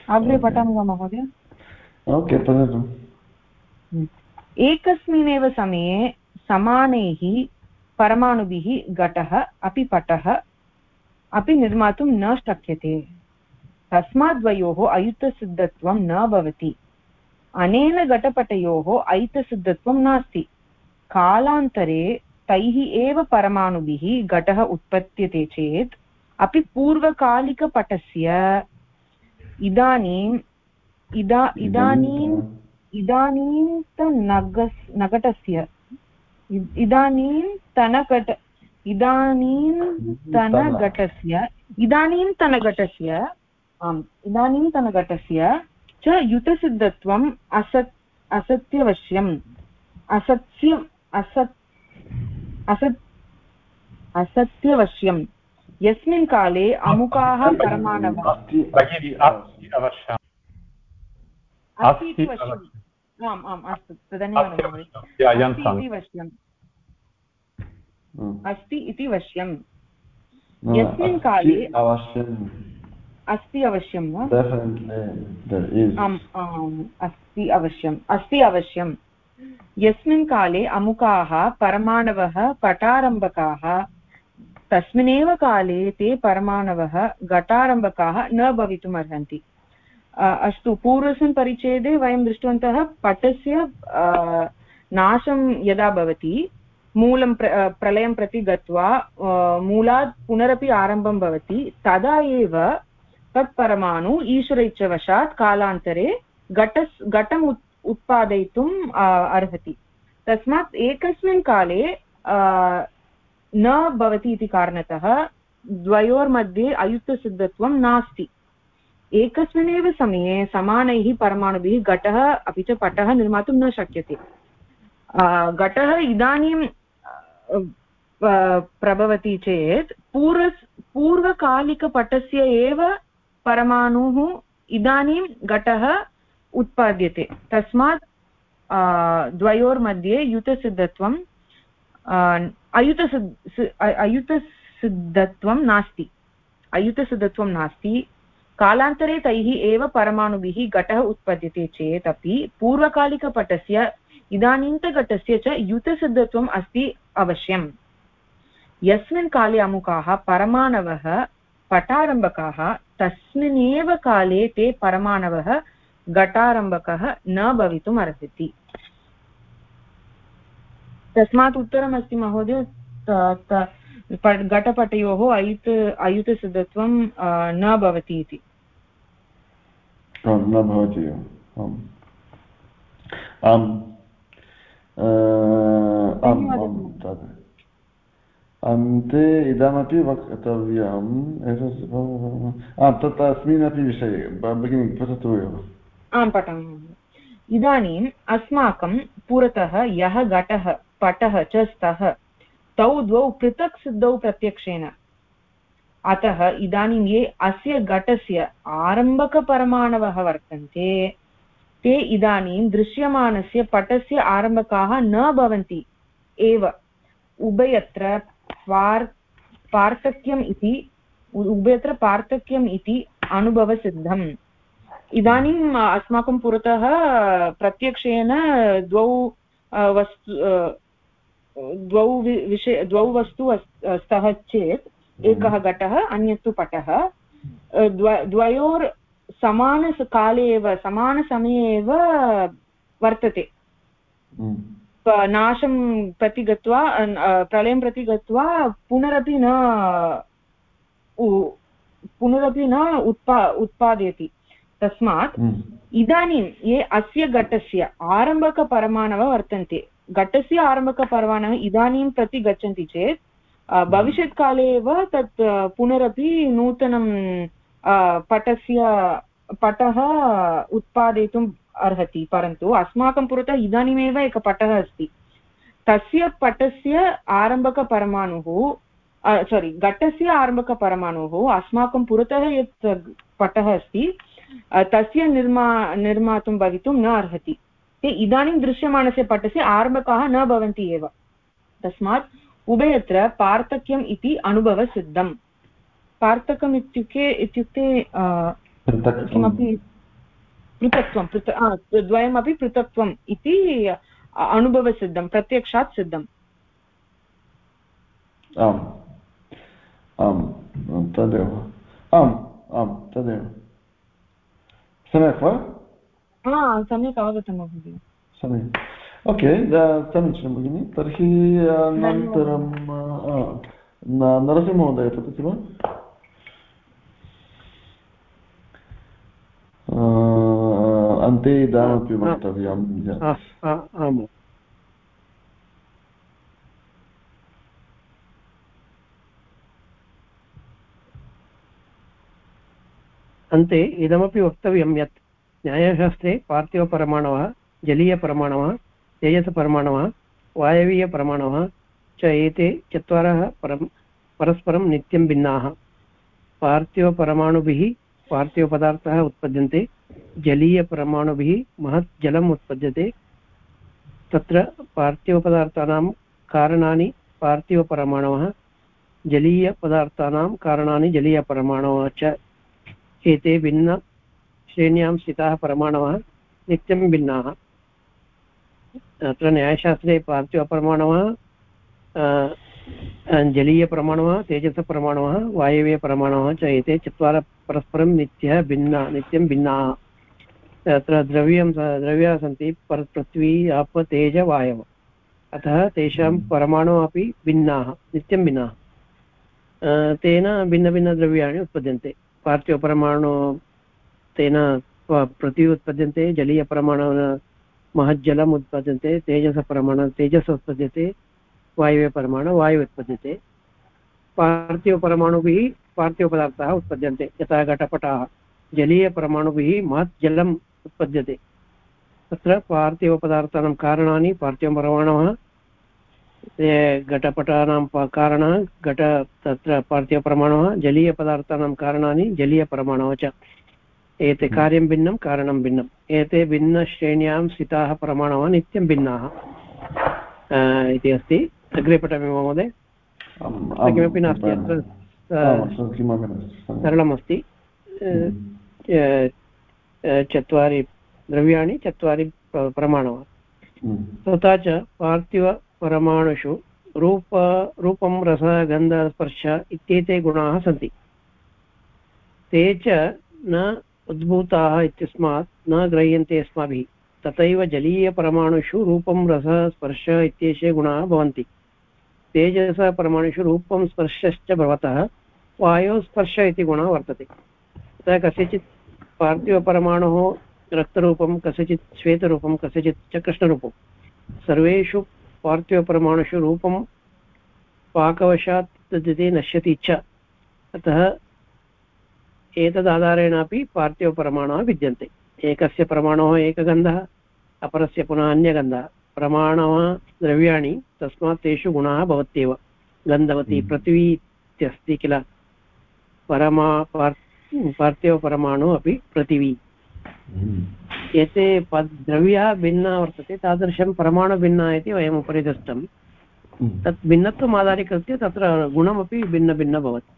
अग्रे पठामि वा महोदय हम्म। एकस्मिन्नेव समये समानैः परमाणुभिः घटः अपि पटः अपि निर्मातुं न शक्यते। तस्माद्वयोः अयुक्तसिद्धत्वं न भवति। अनेन घटपटयोः ऐतसिद्धत्वं नास्ति। कालान्तरे तैः एव परमाणुभिः घटः उत्पद्यते चेत् अपि पूर्वकालिकपटस्य इदानीम् इदा इदानीम् इदानीन्तनगस् नगटस्य इदानीन्तनघट इदानीन्तनघटस्य इदानीन्तनघटस्य आम् इदानीन्तनघटस्य च युतसिद्धत्वम् असत् असत्यवश्यम्। असत्यम् असत् असत् असत्यवश्यम्। यस्मिन् काले अमुकाः परमाणवः आम् आम् अस्तु धन्यवादः अस्ति इति वश्यम्। यस्मिन् काले अस्ति अवश्यं वा? आम् अस्ति अवश्यम्। अस्ति अवश्यं यस्मिन् काले अमुकाः परमाणवः पटारम्भकाः तस्मिन्नेव काले ते परमाणवः घटारम्भकाः न भवितुम् अर्हन्ति अस्तु, पूर्वस्मिन् परिच्छेदे वयं दृष्टवन्तः पटस्य नाशं यदा भवति, मूलं प्र प्रलयं प्रति गत्वा मूलात् पुनरपि आरम्भं भवति, तदा एव तत् ईश्वर इच्छवशात् कालान्तरे घटस्, घटम् उत्, उत्पादयितुम् अर्हति। तस्मात् एकस्मिन् काले न भवति इति कारणतः द्वयोर्मध्ये अयुक्तसिद्धत्वं नास्ति। एकस्मिन्नेव समये समानैः परमाणुभिः घटः अपि च पटः निर्मातुं न शक्यते। घटः इदानीं प्रभवति चेत् पूर्व पूर्वकालिकपटस्य एव परमाणुः इदानीं घटः उत्पाद्यते। तस्मात् द्वयोर्मध्ये युतसिद्धत्वं अयुतसिद्ध अयुतसिद्धत्वं नास्ति। अयुतसिद्धत्वं नास्ति। कालान्तरे तैः एव परमाणुभिः घटः उत्पद्यते चेत् अपि पूर्वकालिकपटस्य, इदानीन्तघटस्य च युतसिद्धत्वम् अस्ति अवश्यम्। यस्मिन् काले अमुकाः परमाणवः पटारम्भकाः, तस्मिन्नेव काले ते परमाणवः घटारम्भकः न भवितुम् अर्हति। तस्मात् उत्तरमस्ति महोदय घटपटयोः अयुत् अयुतसिद्धत्वं न भवति इति। न भवति एव आम् आम् आम् तद् अन्ते इदमपि वक्तव्यम् तत् अस्मिन्नपि विषये भगिनि पठतु एव आं पठामि इदानीम् अस्माकं पुरतः यः घटः पटः च स्तः तौ द्वौ पृथक् सिद्धौ प्रत्यक्षेण अतः इदानीं ये अस्य घटस्य आरम्भकपरमाणवः वर्तन्ते, ते इदानीं दृश्यमानस्य पटस्य आरम्भकाः न भवन्ति, एव उभयत्र पार्, पार्थक्यम् इति उभयत्र पार्थक्यम् इति अनुभवसिद्धम् इदानीम् अस्माकं पुरतः प्रत्यक्षेन द्वौ वस्तु द्वौ विषय, द्वौ वस्तु स्तः चेत्। एकः घटः अन्यत् तु पटः द्व द्वयोर् समानकाले एव समानसमये एव वर्तते हम्म। नाशं प्रति गत्वा प्रलयं प्रति गत्वा पुनरपि न पुनरपि न उत्पा उत्पादयति तस्मात् हम्म। इदानीं ये अस्य घटस्य आरम्भकपरमाणवः वर्तन्ते घटस्य आरम्भकपर्वाणः इदानीं प्रति गच्छन्ति चेत्। भविष्यत्काले एव तत् पुनरपि नूतनं पटस्य, पटः उत्पादयितुम् अर्हति, परन्तु अस्माकं पुरतः इदानीमेव एकः पटः अस्ति। तस्य पटस्य आरम्भकपरमाणुः सोरि घटस्य आरम्भकपरमाणुः अस्माकं पुरतः यत् पटः अस्ति तस्य निर्मा, निर्मातुं भवितुं न अर्हति। ते इदानीं दृश्यमानस्य पटस्य आरम्भकाः न भवन्ति एव। तस्मात् उभयत्र पार्थक्यम् इति अनुभवसिद्धम्। पार्थक्यम् इत्युक्ते इत्युक्ते किमपि पृथक्त्वं पृथक् द्वयमपि पृथक्त्वम् इति अनुभवसिद्धं प्रत्यक्षात् सिद्धम्। आम्। आम्। तदेव। आम् आम् तदेव। सम्यक् वा? सम्यक् अवगतं महोदय। सम्यक्। ओके समीचीनं भगिनि तर्हि अनन्तरं नरसिंहमहोदय पठति वा अन्ते इदामपि वक्तव्यम् आम् अन्ते इदमपि वक्तव्यं यत् न्यायशास्त्रे पार्थिवपरमाणवः जलीयपरमाणवः तेजसपरमाणवः वायवीयपरमाणवः च एते चत्वारः परं परस्परं नित्यं भिन्नाः। पार्थिवपरमाणुभिः पार्थिवपदार्थः उत्पद्यन्ते जलीयपरमाणुभिः महत् जलम् उत्पद्यते। तत्र पार्थिवपदार्थानां कारणानि पार्थिवपरमाणवः जलीयपदार्थानां कारणानि जलीयपरमाणवः च। एते भिन्न श्रेण्यां स्थिताः परमाणवः नित्यं भिन्नाः। अत्र न्यायशास्त्रे पार्थिवपरमाणवः जलीयप्रमाणवः तेजसप्रमाणवः वायवीयप्रमाणवः च एते चत्वारः परस्परं नित्यः भिन्ना नित्यं भिन्नाः। तत्र द्रव्यं द्रव्याः सन्ति पर पृथ्वी आप तेज वायव। अतः तेषां हम्म। परमाणुः अपि भिन्नाः नित्यं भिन्नाः। तेन भिन्नभिन्नद्रव्याणि उत्पद्यन्ते। पार्थिवपरमाणु तेन पृथ्वी उत्पद्यन्ते जलीयपरमाणुना महज्जलम् उत्पद्यन्ते तेजसपरमाणु तेजस् उत्पद्यते वायुव्यपरमाणु वायुः उत्पद्यते पार्थिवपरमाणुभिः पार्थिवपदार्थाः उत्पद्यन्ते, यथा घटपटाः। जलीयपरमाणुभिः महत् जलम् उत्पद्यते। तत्र पार्थिवपदार्थानां कारणानि, पार्थिवपरमाणवः घटपटानां कारणः घट, तत्र पार्थिवपरमाणवः, जलीयपदार्थानां कारणानि, जलीयपरमाणवः च। एते कार्यं भिन्नं कारणं भिन्नम् एते भिन्नश्रेण्यां स्थिताः प्रमाणः नित्यं भिन्नाः। इति अस्ति। अग्रे पठामि महोदय? किमपि नास्ति अत्र सरलमस्ति। चत्वारि द्रव्याणि चत्वारि प्रमाणः तथा च पार्थिवपरमाणुषु रूप रूपं रस गन्धस्पर्श इत्येते गुणाः सन्ति। ते च न उद्भूताः इत्यस्मात् न ग्रह्यन्ते अस्माभिः। तथैव जलीयपरमाणुषु रूपं रसः, स्पर्श इत्येषे गुणाः भवन्ति। तेजसः परमाणुषु रूपं स्पर्शश्च भवतः वायोस्पर्श इति गुणः वर्तते। अतः कस्यचित् पार्थिवपरमाणुः रक्तरूपं, कस्यचित् श्वेतरूपं, कस्यचित् च कृष्णरूपं। सर्वेषु पार्थिवपरमाणुषु रूपं पाकवशात् तद्यते नश्यति च। अतः एतदाधारेणापि पार्थिवपरमाणुः विद्यन्ते। एकस्य परमाणोः एकगन्धः अपरस्य पुनः अन्यगन्धः। प्रमाणः द्रव्याणि तस्मात् तेषु गुणाः भवत्येव। गन्धवती हम्म। पृथिवी इत्यस्ति किल? परमा पार्थिवपरमाणु अपि पृथिवी। एते द्रव्यः भिन्नः वर्तते तादृशं परमाणुभिन्नः इति वयम् उपरि दृष्टं। तत् भिन्नत्वम् आधारीकृत्य तत्र गुणमपि भिन्नभिन्न भवति।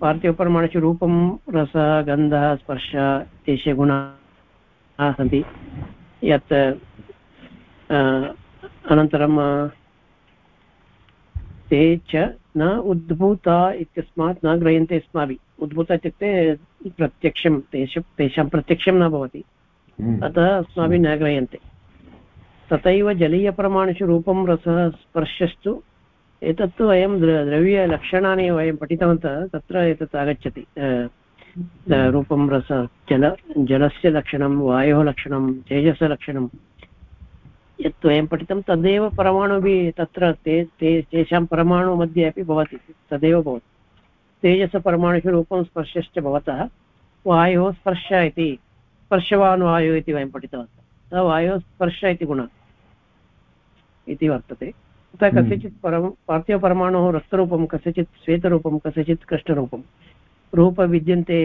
पार्थिवपरमाणुषु रूपं रसः गन्धः स्पर्श तेषे गुणाः सन्ति। यत् अनन्तरं ते च न उद्भूता इत्यस्मात् न ग्रह्यन्ते अस्माभिः। उद्भूता इत्युक्ते प्रत्यक्षं तेषु तेषां प्रत्यक्षं न भवति। हम्म। अतः अस्माभिः न ग्रह्यन्ते। तथैव जलीयप्रमाणेषु रूपं रसः स्पर्शस्तु एतत्तु वयं द्रव्यलक्षणानि वयं पठितवन्तः तत्र एतत् आगच्छति। रूपं रस जल जलस्य लक्षणं वायोः लक्षणं तेजसलक्षणं यत् वयं पठितं तदेव परमाणुभिः तत्र ते ते तेषां परमाणुमध्ये अपि भवति तदेव भवति। तेजसपरमाणुषु रूपं स्पर्शश्च भवतः वायोः स्पर्श इति स्पर्शवान् वायुः इति वयं पठितवन्तः। वायोः स्पर्श इति गुणः इति वर्तते। तथा हम्म। कस्यचित् परं पार्थिवपरमाणोः रक्तरूपं कस्यचित् श्वेतरूपं कस्यचित् कृष्णरूपं रूप विद्यन्ते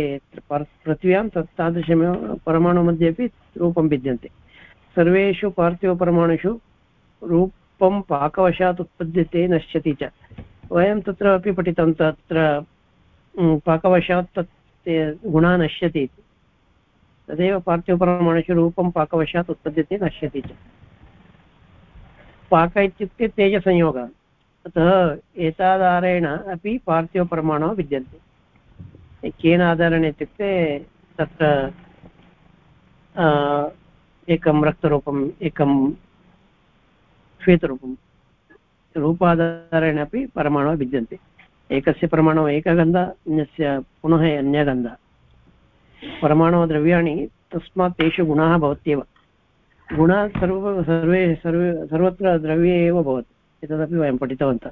पृथिव्यां तत् तादृशमेव परमाणुमध्ये अपि रूपं विद्यन्ते। सर्वेषु पार्थिवपरमाणुषु रूपं पाकवशात् उत्पद्यते नश्यति च। वयं तत्र अपि पठितं तत्र पाकवशात् तत् गुणः नश्यति इति। तदेव पार्थिवपरमाणुषु रूपं पाकवशात् उत्पद्यते नश्यति च। पाक इत्युक्ते तेजसंयोगः। अतः एताधारेण अपि पार्थिवपरमाणवः विद्यन्ते। केन आधारेण इत्युक्ते तत्र एकं रक्तरूपम् एकं श्वेतरूपं, रूपाधारेण अपि परमाणवः विद्यन्ते। एकस्य परमाणुः एकगन्धः, अन्यस्य पुनः अन्यगन्धः। परमाणुद्रव्याणि तस्मात् तेषु गुणाः भवत्येव। गुणाः सर्व सर्वे सर्वे सर्वत्र द्रव्ये एव भवति एतदपि वयं पठितवन्तः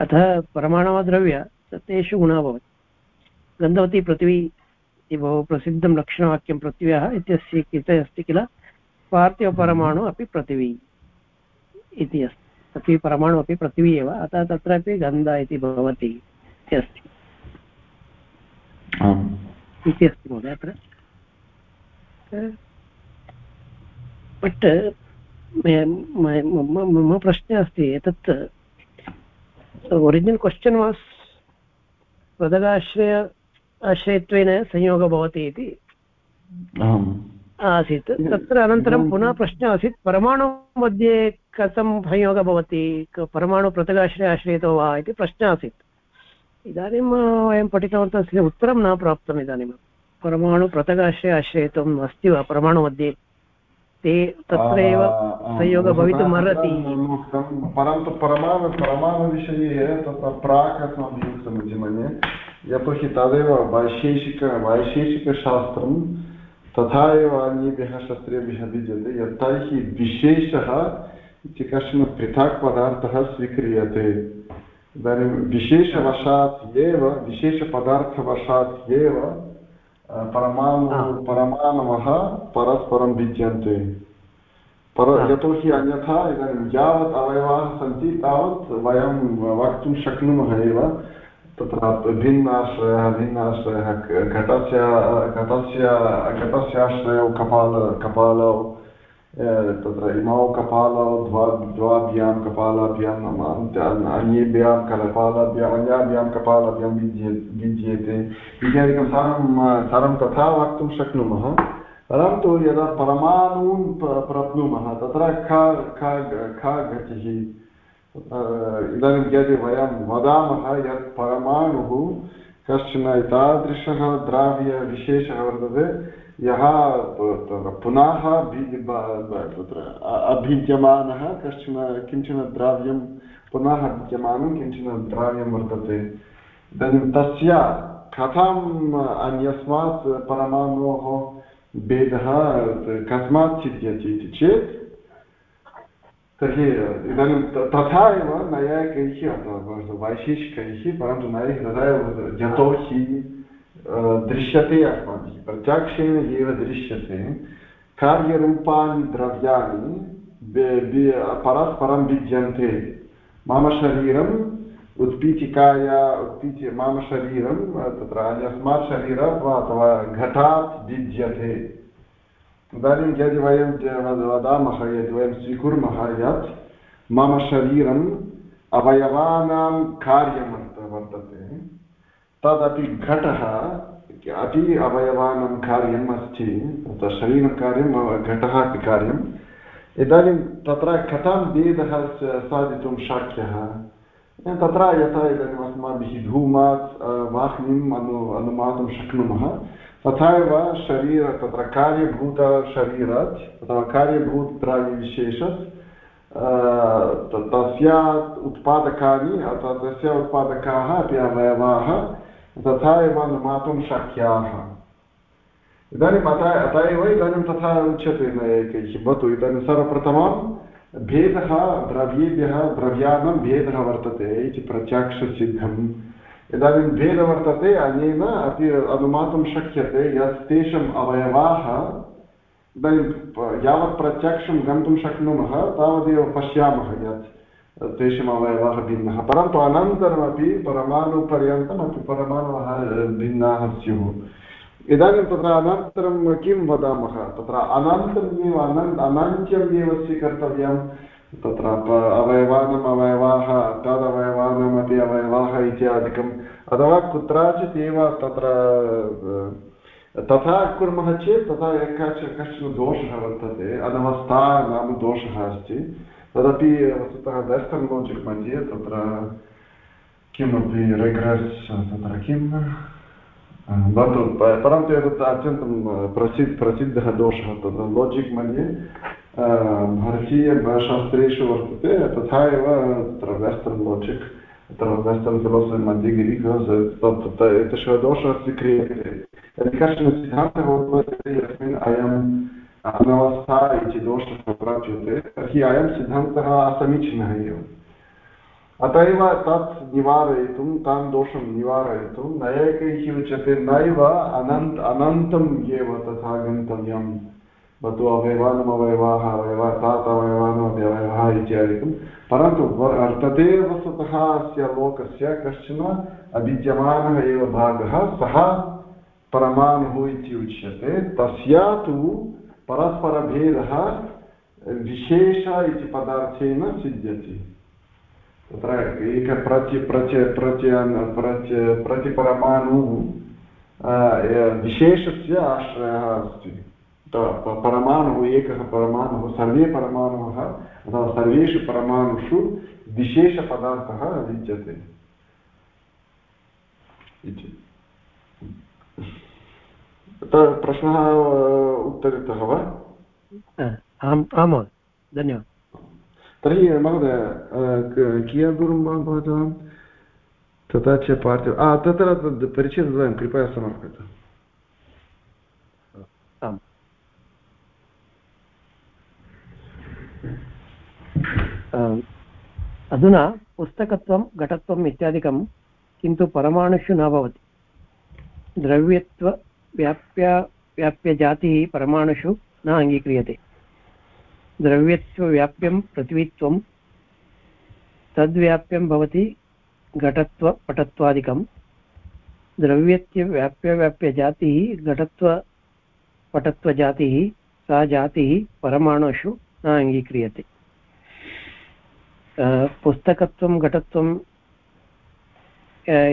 अतः परमाणवद्रव्य तेषु गुणः भवति गन्धवती पृथिवी इति बहु प्रसिद्धं लक्षणवाक्यं पृथिव्याः इत्यस्य कृते अस्ति किल पार्थिवपरमाणु अपि पृथिवी इति अस्ति अपि परमाणु अपि पृथिवी एव अतः तत्रापि गन्ध इति भवति इति अस्ति इति अस्ति महोदय अत्र बट् मम प्रश्नः अस्ति एतत् ओरिजिनल् क्वश्चन् वास् पदगाश्रय आश्रयत्वेन संयोगः भवति इति आसीत्। तत्र अनन्तरं पुनः प्रश्नः आसीत् परमाणु मध्ये कथं संयोगः भवति परमाणु पृथगाश्रय आश्रयतो वा इति प्रश्नः आसीत्। इदानीं वयं पठितवन्तः उत्तरं न प्राप्तम् इदानीं। परमाणु पृथगाश्रय आश्रयितुम् अस्ति वा? परमाणुमध्ये ते तत्रैव संयोगः भवितुम् अर्हति। परन्तु परमाणु परमाणुविषये तत्र प्राक् अस्माभिः उक्तमिति मन्ये। यतोहि तदेव वैशेषिक वैशेषिकशास्त्रं तथा एव अन्येभ्यः शास्त्रेभ्यः विद्यते यत् विशेषः इति कश्चन पृथक् पदार्थः स्वीक्रियते। इदानीं विशेषवशात् एव विशेषपदार्थवशात् एव परमाणु परमाणवः परस्परं भिद्यन्ते पर यतोहि अन्यथा इदानीं यावत् अवयवाः सन्ति तावत् वयं वक्तुं शक्नुमः एव। तत्र भिन्नाश्रयः भिन्नाश्रयः घटस्य घटस्य घटस्याश्रयौ कपाल कपालौ। तत्र इमौ कपालौ द्वा द्वाभ्यां कपालाभ्यां अन्येभ्यां कपालाभ्याम् अन्याभ्यां कपालाभ्यां विद्ये विद्येते इत्यादिकं सर्वं सर्वं तथा वक्तुं शक्नुमः। परन्तु यदा परमाणून् प्राप्नुमः, तत्र का का का गतिः इदानीं यदि वयं वदामः यत् परमाणुः कश्चन एतादृशः द्राव्यविशेषः वर्तते यः पुनः तत्र अभिद्यमानः कश्चन, किंचन द्रव्यं, पुनः विद्यमानं किंचन द्रव्यं वर्तते। इदानीं तस्य कथम् अन्यस्मात् परमाणोः भेदः कस्मात् सिद्ध्यति इति चेत्, तर्हि इदानीं तथा एव नैयायिकैः वैशेषिकैः परन्तु नैयायिक तथा एव यतोहि दृश्यते अस्माभिः। प्रत्यक्षेण एव दृश्यते। कार्यरूपाणि द्रव्याणि परस्परं भिद्यन्ते। मम शरीरम् उत्पीठिकाया उत्पीठ्य मम शरीरं तत्र अन्यस्मात् शरीरात् वा अथवा घटात् भिद्यते। इदानीं यदि वयं वदामः, यदि वयं स्वीकुर्मः यत् मम शरीरम् अवयवानां कार्यं वर्तते तदपि घटः अपि अवयवानां कार्यम् अस्ति, तत्र शरीरं कार्यं घटः अपि कार्यम्। इदानीं तत्र कथं भेदः साधितुं शक्यः? तत्र यथा इदानीम् अस्माभिः धूमात् वाह्निम् अनु, अनुमातुं शक्नुमः। तथा एव शरीर, तत्र कार्यभूतशरीरात् अथवा कार्यभूतद्रव्यविशेषात् तस्य उत्पादकानि अथवा तस्य उत्पादकाः अपि अवयवाः तथा एव अनुमातुं शक्याः इदानीम् अत अत एव इदानीं तथा उच्यते एकैः भवतु इदानीं सर्वप्रथमं भेदः द्रव्येभ्यः, द्रव्याणां भेदः वर्तते इति प्रत्यक्षसिद्धम् इदानीं भेदः वर्तते, अनेन अपि अनुमातुं शक्यते यत् तेषाम् अवयवाः इदानीं यावत् प्रत्यक्षं गन्तुं शक्नुमः, तावदेव पश्यामः यत्। तेषाम् अवयवाः भिन्नः। परन्तु अनन्तरमपि परमाणुपर्यन्तम् अपि परमाणवः भिन्नाः स्युः इदानीं तत्र अनन्तरं किं वदामः? तत्र अनन्तरम् अनन् अनन्त्यम् स्वीकर्तव्यं। तत्र अवयवानम् अवयवाः, तदवयवानमपि अवयवाः इत्यादिकम्। अथवा कुत्रचित् एव तत्र तथा कुर्मः चेत् तथा कश्चन दोषः वर्तते। अनवस्था नाम दोषः अस्ति। तदपि वस्तुतः वेस्टर्न् लोजिक् मध्ये तत्र किमपि रेग्रेस् तत्र किं भवतु परन्तु एतत् अत्यन्तं प्रसिद्ध प्रसिद्धः दोषः तत्र लोजिक् मध्ये भारतीयशास्त्रेषु वर्तते तथा एव तत्र वेस्टर्न् लोजिक् तत्र वेस्टर्न् फिलोसफि मध्ये गिरिकस् एतादृशः दोषः स्वीक्रियते यदि कश्चन सिद्धान्तः वर्तते यस्मिन् अयम् अनवस्था इति दोषः प्राप्यते तर्हि अयं सिद्धान्तः असमीचीनः एव। अत एव तत् निवारयितुं, तान् दोषं निवारयितुं नैकैः उच्यते, नैव अनन्त अनन्तम् एव तथा गन्तव्यम् भवतु अवयवानम् अवयवाः, अवयवः तात् अवयवानमपि अवयवः इत्यादिकं। परन्तु वर्तते वस्तुतः अस्य लोकस्य कश्चन अभिद्यमानः एव भागः, सः परमाणुः इति उच्यते तस्य तु परस्परभेदः विशेष इति पदार्थेन सिद्ध्यति। तत्र एक प्रति प्रच प्रत्यन् प्रच प्रतिपरमाणुः विशेषस्य आश्रयः अस्ति। परमाणुः, एकः परमाणुः, सर्वे परमाणवः अथवा सर्वेषु परमाणुषु विशेषपदार्थः विद्यते। इति। प्रश्नः उत्तरितः वा? आम् आम् महोदय धन्यवादः। तर्हि महोदय कियत् दूरं भवतवान् तथा च पार्थिव तत्र परिचयद्वयं कृपया समर्पयतु अधुना पुस्तकत्वं घटत्वम् इत्यादिकं किन्तु परमाणुषु न भवति। द्रव्यत्वव्याप्य व्याप्यजातिः परमाणुषु न अङ्गीक्रियते। द्रव्यत्वव्याप्यं पृथ्वीत्वं, तद्व्याप्यं भवति घटत्वपटत्वादिकं। द्रव्यत्य व्याप्यव्याप्यजातिः घटत्वपटत्वजातिः, सा जातिः परमाणुषु न अङ्गीक्रियते। पुस्तकत्वं, घटत्वं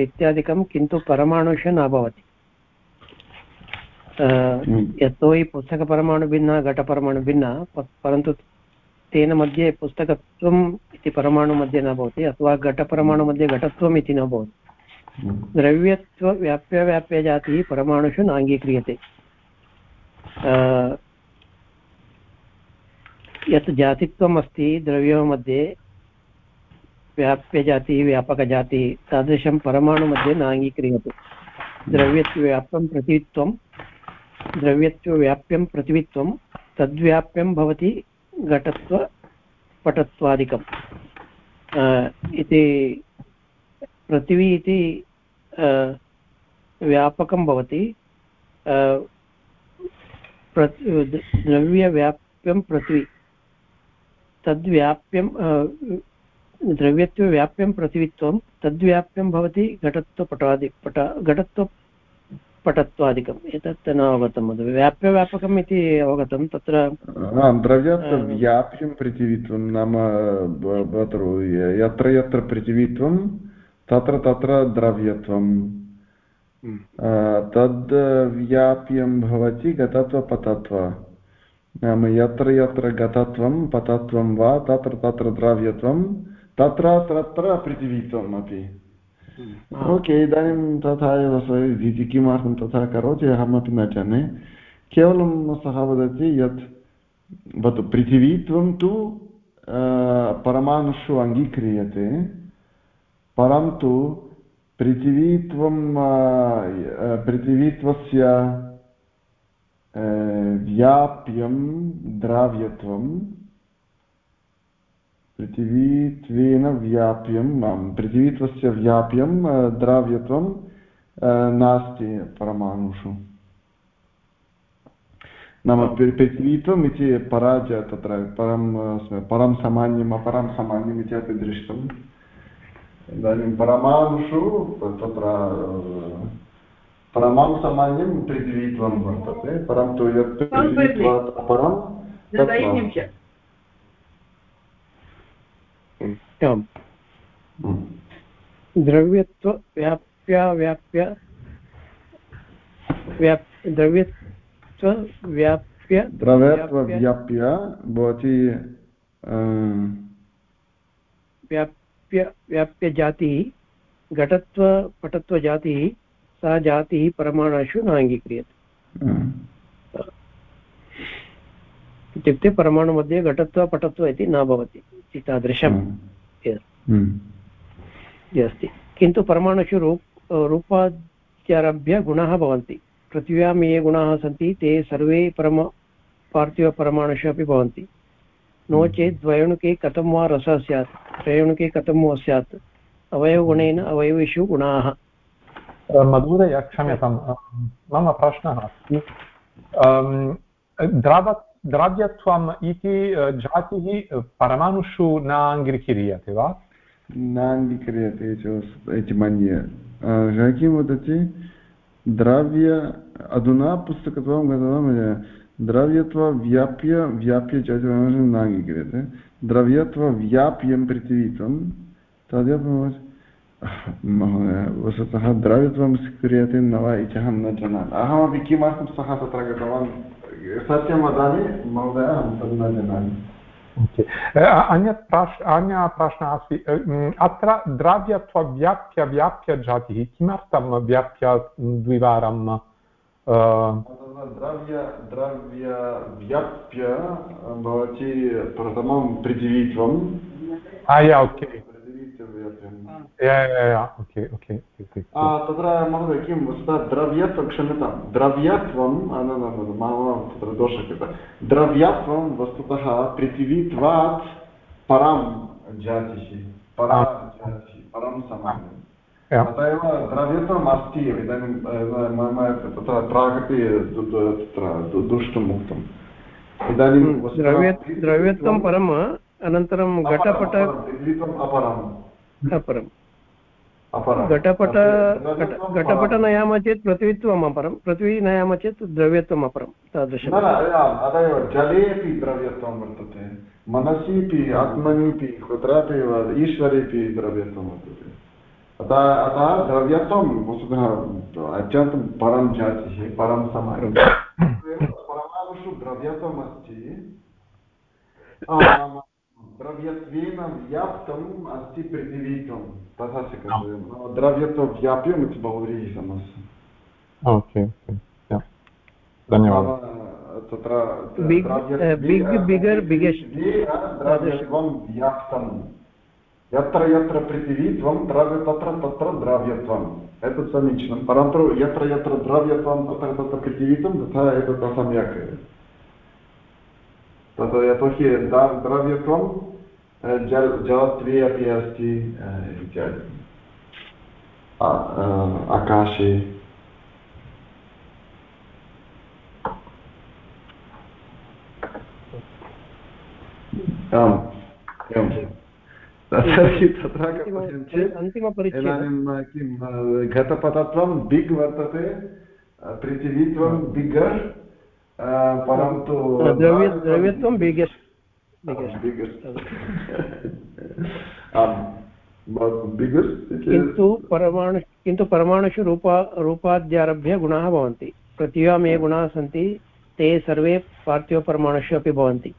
इत्यादिकं किन्तु परमाणुषु न भवति। यतोहि पुस्तकपरमाणुभिन्ना घटपरमाणुभिन्ना परन्तु तेन मध्ये पुस्तकत्वम् इति परमाणुमध्ये न भवति अथवा घटपरमाणुमध्ये घटत्वम् इति न भवति। हम्म। द्रव्यत्वव्याप्यव्याप्यजातिः परमाणुषु नाङ्गीक्रियते यत् जातित्वम् अस्ति द्रव्यमध्ये व्याप्यजातिः व्यापकजातिः तादृशं परमाणुमध्ये नाङ्गीक्रियते द्रव्यत्वव्याप्यं पृथिवीत्वं द्रव्यत्वव्याप्यं पृथिवीत्वं, तद्व्याप्यं भवति घटत्वपटत्वादिकम् इति पृथिवी इति व्यापकं भवति। द्रव्यव्याप्यं पृथ्वी। तद्व्याप्यं द्रव्यत्वव्याप्यं पृथिवीत्वं, तद्व्याप्यं भवति घटत्वपटादि, पट घटत्वपटत्वादिकम् एतत् न अवगतं महोदय। व्याप्यव्यापकम् इति अवगतं तत्र द्रव्यत्वव्याप्यं पृथिवीत्वं नाम यत्र यत्र पृथिवीत्वं तत्र तत्र द्रव्यत्वं। तद् व्याप्यं भवति घटत्वपटत्व नाम यत्र यत्र गतत्वं पतत्वं वा तत्र तत्र द्रव्यत्वं तत्र तत्र पृथिवीत्वम् अपि। ओके इदानीं तथा एव इति किमर्थं तथा करोति अहमपि न जाने केवलं सः वदति यत् भवतु पृथिवीत्वं तु परमाणुषु अङ्गीक्रियते परन्तु पृथिवीत्वं पृथिवीत्वस्य व्याप्यं द्राव्यत्वं पृथिवीत्वेन व्याप्यं पृथिवीत्वस्य व्याप्यं द्राव्यत्वं नास्ति परमाणुषु। नाम पृथिवीत्वम् इति पराज तत्र परं परं सामान्यम् अपरं सामान्यम् इति अपि दृष्टम् इदानीं परमाणुषु तत्र परमाणुसामान्यं पृथिवीत्वं वर्तते परन्तु यत् पृथिवीत्वात् अपरं द्रव्यत्वव्याप्याव्याप्य व्याप् द्रव्यत्वव्याप्य द्रव्यत्वव्याप्य भवति व्याप्य व्याप्यजातिः घटत्वपटत्वजातिः सा जातिः परमाणुषु न अङ्गीक्रियते इत्युक्ते परमाणुमध्ये घटत्व पटत्व इति न भवति तादृशं अस्ति किन्तु परमाणुषु रूप रूपाद्यारभ्य गुणाः भवन्ति पृथिव्यां ये गुणाः सन्ति ते सर्वे परम पार्थिवपरमाणुषु अपि भवन्ति नो चेत् द्वयणुके कथं वा रसः स्यात् त्रयणुके कथं वा स्यात् अवयवगुणेन अवयवेषु गुणाः मधुरय क्षम्यतां मम प्रश्नः अस्ति द्राव द्राव्यत्वम् इति जातिः परमाणुषु न अङ्गीक्रियते वा? नाङ्गीक्रियते इति मन्ये। किं वदति? द्रव्य, अधुना पुस्तकत्वं गतवान् द्रव्यत्वव्याप्य, व्याप्य च नाङ्गीक्रियते। द्रव्यत्वव्याप्यं पृथिवीत्वं तदेव वस्तुतः द्रव्यत्वं स्वीक्रियते न वा इति अहं न जानामि। अहमपि किमर्थं सः तत्र गतवान्? सत्यं वदामि महोदय अहं तद् न जानामि अन्यत् प्राश् अन्यः प्रश्नः अस्ति अत्र द्रव्यत्वव्याप्य व्याप्यजातिः किमर्थं व्याप्य द्विवारं द्रव्य द्रव्य व्याप्य भवति प्रथमं पृथिवीत्वं ओके तत्र महोदय किं वस्तुतः द्रव्यत्वं क्षम्यतां द्रव्यत्वं मम तत्र दोषः कृतः द्रव्यत्वं वस्तुतः पृथिवीत्वात् परां जातिः परा जातिः परं सामान्यम् अत एव द्रव्यत्वम् अस्ति एव इदानीं मम तत्र प्रागपि तत्र दुष्टुम् उक्तम् इदानीं द्रव्यत्वं परम् अनन्तरं घटपट अपरम् अपरम्। घटपट घटपट नयामः चेत् पृथ्वीत्वम् अपरं पृथ्वी नयामः चेत् द्रव्यत्वम् अपरं तादृशम् अतः जले अपि द्रव्यत्वं वर्तते मनसीपि आत्मनीपि कुत्रापि ईश्वरेपि द्रव्यत्वं वर्तते। अतः अतः द्रव्यत्वं वस्तुतः अत्यन्तं परं जातिः परं समाजं। परमाणुषु द्रव्यत्वम् अस्ति द्रव्यत्वेन व्याप्तम् अस्ति पृथिवीत्वं तथा स्वीकर्तव्यं द्रव्यत्वव्याप्यम् इति बहुव्रीहि समस्या ओके धन्यवादः तत्र द्रव्यत्वं व्याप्तं यत्र यत्र पृथिवीत्वं द्रव्य तत्र तत्र द्रव्यत्वम् एतत् समीचीनं परन्तु यत्र यत्र द्रव्यत्वं तत्र तत्र पृथिवीत्वं तथा एतत् असम्यक् तत् यतोहि द्रव्यत्वं जलत्वे अपि अस्ति इत्यादि आकाशे आम् एवं तर्हि तत्र इदानीं किं घटपटत्वं बिग् वर्तते पृथिवीत्वं बिग्गर् परन्तु द्रव्यत्वं बिगेस्ट् किन्तु परमाणु किन्तु परमाणुषु रूपा रूपाद्यारभ्य गुणाः भवन्ति। पृथिव्यां ये गुणाः सन्ति ते सर्वे पार्थिवपरमाणुषु अपि भवन्ति।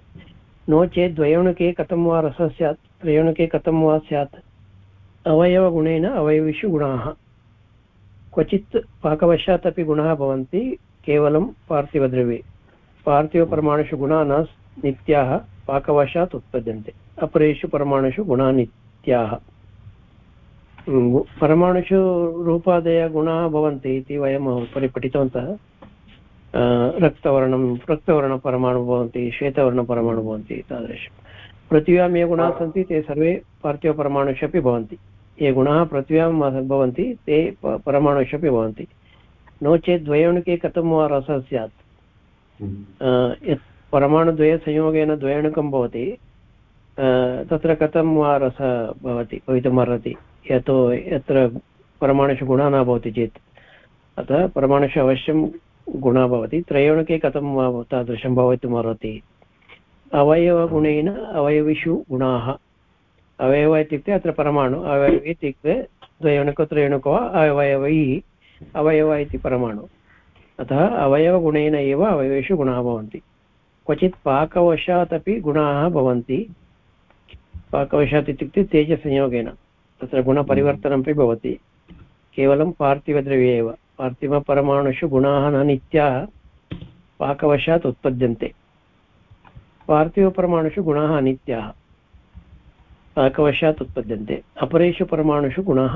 नो चेत् द्वयोणुके कथं वा रसः स्यात् त्रयोणुके कथं वा स्यात् अवयवगुणेन अवयविषु गुणाः। क्वचित् पाकवशात् अपि गुणाः भवन्ति केवलं पार्थिवद्रव्ये। पार्थिवपरमाणुषु गुणाः न नित्याः। पाकवशात् उत्पद्यन्ते। अपरेषु परमाणुषु गुणाः नित्याः परमाणुषु रूपादयः गुणाः भवन्ति इति वयम् उपरि पठितवन्तः। रक्तवर्णं रक्तवर्णपरमाणु भवन्ति श्वेतवर्णपरमाणु भवन्ति तादृशं। पृथिव्यां ये गुणाः सन्ति ते सर्वे पार्थिवपरमाणुषु अपि भवन्ति। ये गुणाः पृथिव्यां भवन्ति ते परमाणुषु अपि भवन्ति। नो चेत् द्वयोणुके कथं वा रसः स्यात्? हम्म। परमाणुद्वयसंयोगेन द्वयोणुकं भवति तत्र कथं वा रसः भवति, भवितुमर्हति? यतो यत्र परमाणुषु गुणः न भवति चेत्, अतः परमाणुषु अवश्यं गुणः भवति, त्रयोणके कथं वा तादृशं भवितुमर्हति? अवयवगुणेन अवयविषु गुणाः। अवयव इत्युक्ते अत्र परमाणु, अवयव इत्युक्ते द्वयोणुको वा अवयवैः, अवयव इति परमाणु। अतः अवयवगुणेन एव अवयवेषु गुणाः भवन्ति। क्वचित् पाकवशात् अपि गुणाः भवन्ति। पाकवशात् इत्युक्ते तेजसंयोगेन, तत्र गुणपरिवर्तनमपि भवति। केवलं पार्थिवद्रव्ये एव। पार्थिवपरमाणुषु गुणाः न नित्याः, पाकवशात् उत्पद्यन्ते। पार्थिवपरमाणुषु गुणाः अनित्याः, पाकवशात् उत्पद्यन्ते। अपरेषु परमाणुषु गुणाः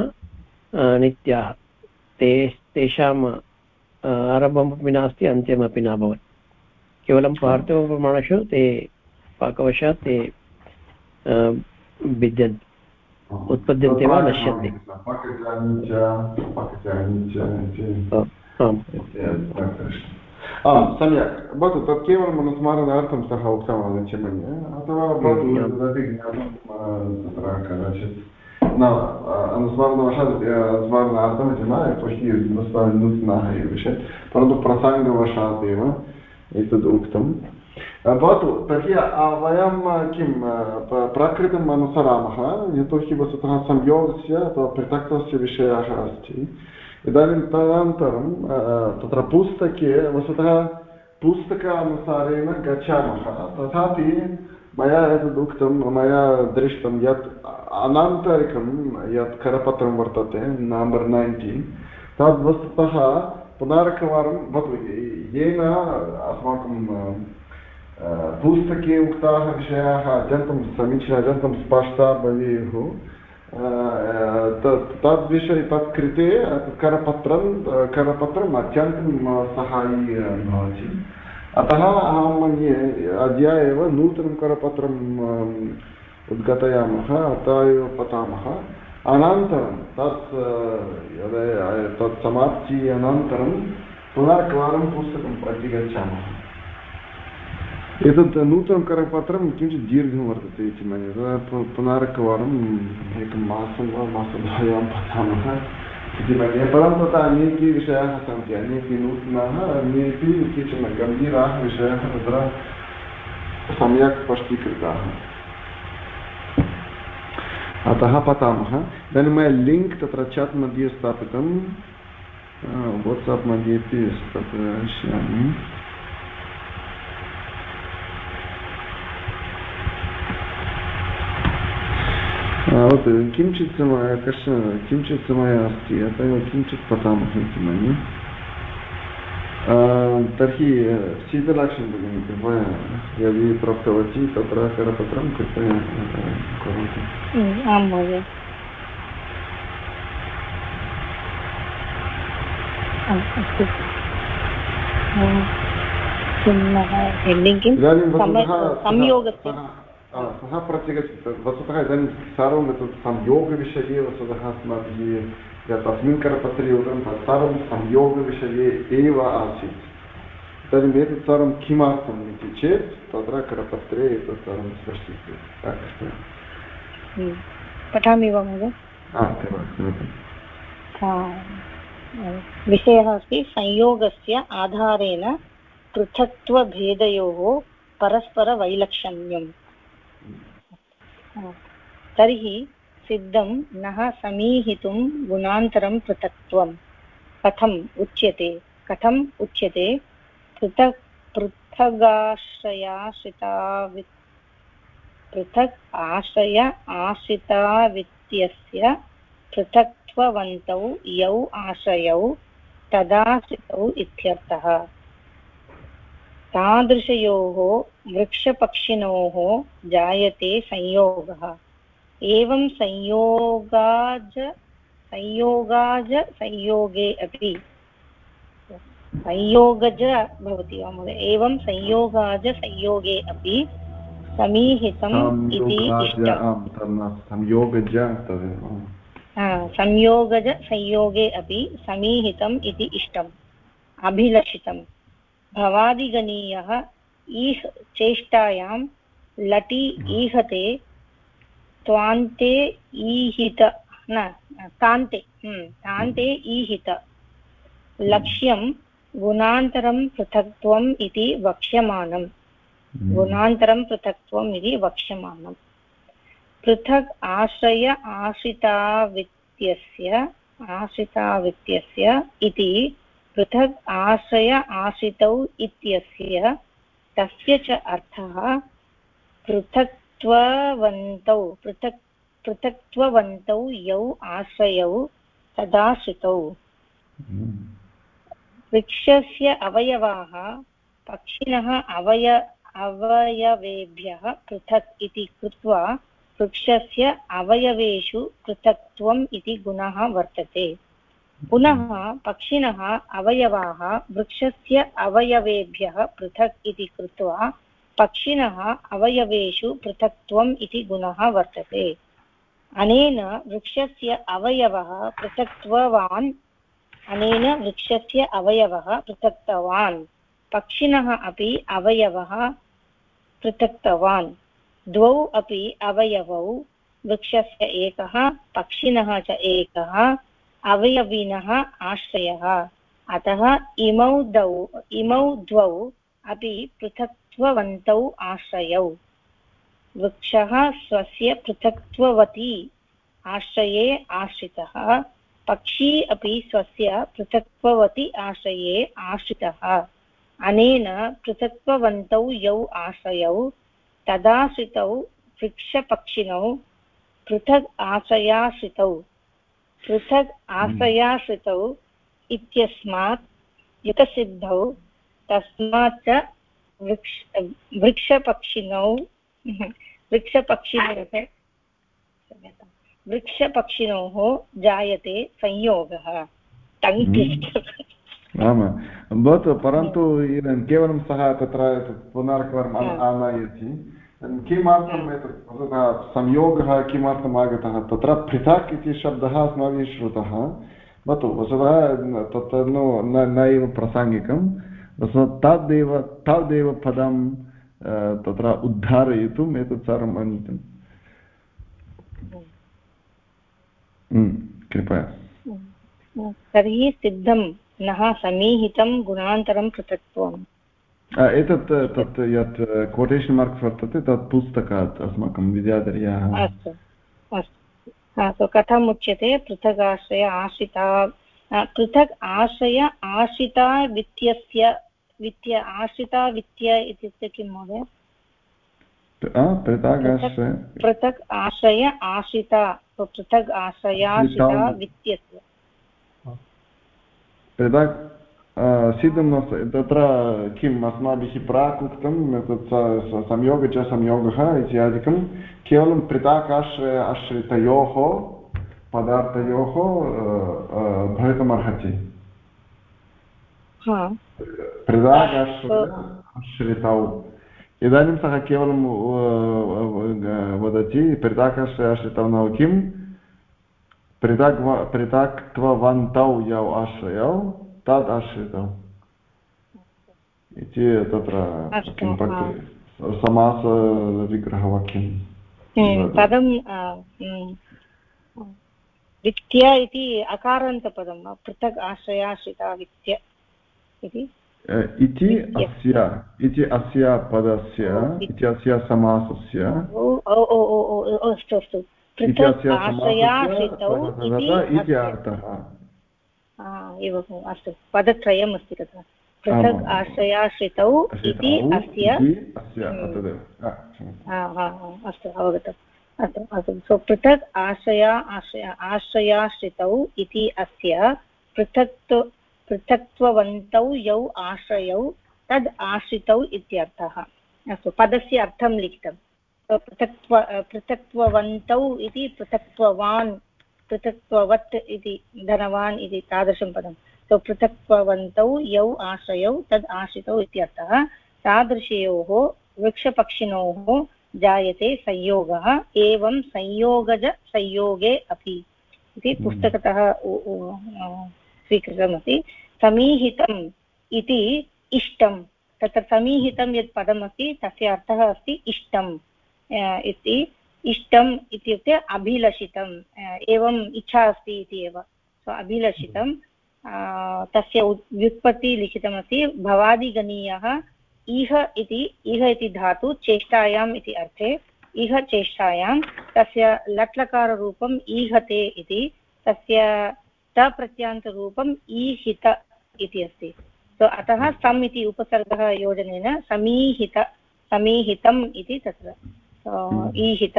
नित्याः। ते तेषाम् आरम्भमपि नास्ति, अन्त्यमपि न भवति। केवलं पार्थिवपरमाणुषु ते पाकवशात् ते भिद्यन्ते उत्पद्यन्ते वा नश्यन्ते? आम् सम्यक्। भवतु तत् केवलम् अनुस्मारणार्थं सः उक्तवान् मन्ये अथवा भवतु तदपि ज्ञातं तत्र कदाचित् न न यतोहि नूतनः एव विषयः। परन्तु प्रसङ्गवशात् एव एतद् उक्तं भवतु तर्हि वयं किं प्रकृतिम् अनुसरामः यतोहि वस्तुतः संयोगस्य अथवा पृथक्त्वस्य विषयः अस्ति इदानीं तदनन्तरं तत्र पुस्तके वस्तुतः पुस्तकानुसारेण गच्छामः तथापि मया एतद् उक्तं मया दृष्टं यत् अनान्तरिकं यत् करपत्रं वर्तते नम्बर् नैन्टीन् तद् पुनरेकवारं भवतु। येन अस्माकं पुस्तके उक्ताः विषयाः अत्यन्तं समीचीनम् अत्यन्तं स्पष्टा भवेयुः तद्विषये, तत्कृते करपत्रं, करपत्रम् अत्यन्तं साहाय्यी भवति। अतः अहं मन्ये अद्य एव नूतनं करपत्रम् उद्घाटयामः, अतः एव पठामः। अनन्तरं तत् तत् समाप्ति अनन्तरं पुनरेकवारं पुस्तकं प्रति गच्छामः एतत् नूतनं करपत्रं किञ्चित् दीर्घं वर्तते इति मन्ये। तदा पुनरेकवारम् एकं मासं वा मासद्वयं पठामः इति मन्ये। परन्तु तथा अनेके विषयाः सन्ति, अनेके नूतनाः अन्येपि केचन गम्भीराः विषयाः तत्र सम्यक् स्पष्टीकृताः। अतः पठामः इदानीं मया लिङ्क् तत्र चाट् मध्ये स्थापितं। वाट्साप् तत्र पश्यामि भवतु किञ्चित् समयः कश्चन किञ्चित् समयः अस्ति? अतः किञ्चित् पठामः इति मन्ये। तर्हि शीतलाक्षं भगिनी कृपया यदि प्राप्तवती तत्र करपत्रं कृपया करोतु आं महोदय संयोगस्य सः प्रत्यगच्छति वस्तुतः इदानीं एतत् संयोगविषये वस्तुतः अस्माभिः तस्मिन् करपत्रे उक्तं तत्सर्वं संयोगविषये एव आसीत् इदानीम् एतत् सर्वं किमर्थम् इति चेत् तत्र करपत्रे एतत् सर्वं स्पष्टीक्रियते पठामि वा महोदय विषयः अस्ति संयोगस्य आधारेण पृथक्त्वभेदयोः परस्परवैलक्षण्यम् तर्हि सिद्धं नः समीहितुं गुणान्तरं पृथक्त्वं। कथम् उच्यते? कथम् उच्यते? पृथक् पृथगाश्रयाश्रितावि पृथक् आश्रय आश्रितावित्यस्य पृथक्त्ववन्तौ यौ आश्रयौ तदाश्रितौ इत्यर्थः। तादृशयोः वृक्षपक्षिणोः जायते संयोगः। एवं संयोगाज संयोगाज संयोगे अपि। संयोगज भवति वा महोदय? एवं संयोगाज संयोगे अपि समीहितम् इति संयोगज संयोगज संयोगे अपि समीहितम् इति इष्टम्। अभिलषितम्। भवादिगणीयः ईह चेष्टायां लटि ईहते त्वान्ते ईहित न तान्ते तान्ते ईहित। लक्ष्यं गुणान्तरं पृथक्त्वम् इति वक्ष्यमाणम् गुणान्तरं पृथक्त्वम् इति वक्ष्यमाणम् पृथक् आश्रय आश्रितावित्यस्य आश्रितावित्यस्य इति पृथक् आश्रय आश्रितौ इत्यस्य तस्य च अर्थः पृथक्त्ववन्तौ पृथक् पृथक्त्ववन्तौ यौ आश्रयौ तदाश्रितौ। वृक्षस्य अवयवाः पक्षिणः अवय अवयवेभ्यः पृथक् इति कृत्वा वृक्षस्य अवयवेषु पृथक्त्वम् इति गुणः वर्तते। पुनः पक्षिणः अवयवाः वृक्षस्य अवयवेभ्यः पृथक् इति कृत्वा पक्षिणः अवयवेषु पृथक्त्वम् इति गुणः वर्तते। अनेन वृक्षस्य अवयवः पृथक्त्ववान्। अनेन वृक्षस्य अवयवः पृथक्तवान्। पक्षिणः अपि अवयवः पृथक्तवान्। द्वौ अपि अवयवौ, वृक्षस्य एकः, पक्षिणः च एकः, अवयविनः आश्रयः। अतः इमौ द्वौ इमौ द्वौ अपि पृथक्त्ववन्तौ आश्रयौ। वृक्षः स्वस्य पृथक्त्ववती। आश्रये आश्रितः। पक्षी अपि स्वस्य पृथक्त्ववति आश्रये आश्रितः। अनेन पृथक्त्ववन्तौ यौ आश्रयौ। तदाश्रितौ वृक्षपक्षिणौ। पृथक् आश्रयाश्रितौ। पृथक् आश्रयाश्रितौ इत्यस्मात् युतसिद्धौ। तस्मात् च वृक्ष वृक्षपक्षिणौ वृक्षपक्षिणोः वृक्षपक्षिणोः जायते संयोगः। आम् भवतु परन्तु केवलं सः तत्र पुनरेकवारम् आनयति। किमर्थम् एतत् संयोगः किमर्थम् आगतः? तत्र पृथक् इति शब्दः अस्माभिः श्रुतः। भवतु वस्तुतः तत् न एव प्रासङ्गिकं वस्तुतः तदेव तदेव पदं तत्र उद्धारयितुम् एतत् सर्वम् हम्म, कृपया। तर्हि सिद्धं नः समीहितं गुणान्तरं पृथक्त्वम्। एतत् तत् यत् कोटेशन् मार्क्स् वर्तते तत् पुस्तकात् अस्माकं विद्याधर्याः। अस्तु अस्तु। कथम् उच्यते? पृथक् आश्रय आश्रिता पृथक् आश्रय आश्रिता वित्तस्य वित्य आश्रिता वित्य इत्युक्ते किं महोदय? पृथक् आश्रय। आश्रिता पृथक् आश्रयाश्रिता वित्तस्य पृथक् सिद्धं नास्ति। तत्र किम् अस्माभिः प्राक् उक्तं तत् संयोग च संयोगः इत्यादिकं। केवलं पृथाकाश्रय आश्रितयोः पदार्थयोः भवितुमर्हति। पृथाकाश्रय आश्रितौ इदानीं सः केवलं वदति पृथाकाश्रय आश्रितौ नाम किं पृथक् पृथक्त्ववन्तौ यौ आश्रयौ तद् आश्रितौ इति तत्र समासविग्रहवाक्यं पदं वित्य इति अकारान्तपदं पृथक् आश्रयाश्रिता वित्य इति? इति अस्य इति अस्य पदस्य इति अस्य समासस्य। अस्तु अस्तु। इति अर्थः। एवम् अस्तु। पदत्रयम् अस्ति तत्र। पृथक् आश्रयाश्रितौ इति अस्य अस्तु अवगतम्। अस्तु अस्तु। सो पृथक् आश्रया आश्रय आश्रयाश्रितौ इति अस्य पृथक् पृथक्त्ववन्तौ यौ आश्रयौ तद् आश्रितौ इत्यर्थः। अस्तु पदस्य अर्थं लिखितं। पृथक्त्व पृथक्त्ववन्तौ इति पृथक्त्ववान् पृथक्त्ववत् इति धनवान् इति तादृशं पदं। सो पृथक्त्ववन्तौ यौ आश्रयौ तद् आश्रितौ इत्यर्थः तादृशयोः वृक्षपक्षिणोः जायते संयोगः एवं संयोगज संयोगे अपि। इति हम्म। पुस्तकतः स्वीकृतमस्ति। समीहितम् इति इष्टं तत्र समीहितं यत् पदमस्ति, तस्य अर्थः अस्ति इष्टम्। इति इष्टम् इत्युक्ते अभिलषितम्। एवम् इच्छा अस्ति इति एव। सो अभिलषितं तस्य व्युत्पत्ति लिखितमस्ति। भवादिगणीयः इह इति इह इति धातु चेष्टायाम् इति अर्थे, इह चेष्टायां तस्य लट्लकाररूपम् ईहते इति तस्य तप्रत्यान्तरूपम् ईहित इति अस्ति। सो अतः सम् इति उपसर्गः योजनेन समीहित समीहितम् इति तत्र। ईहित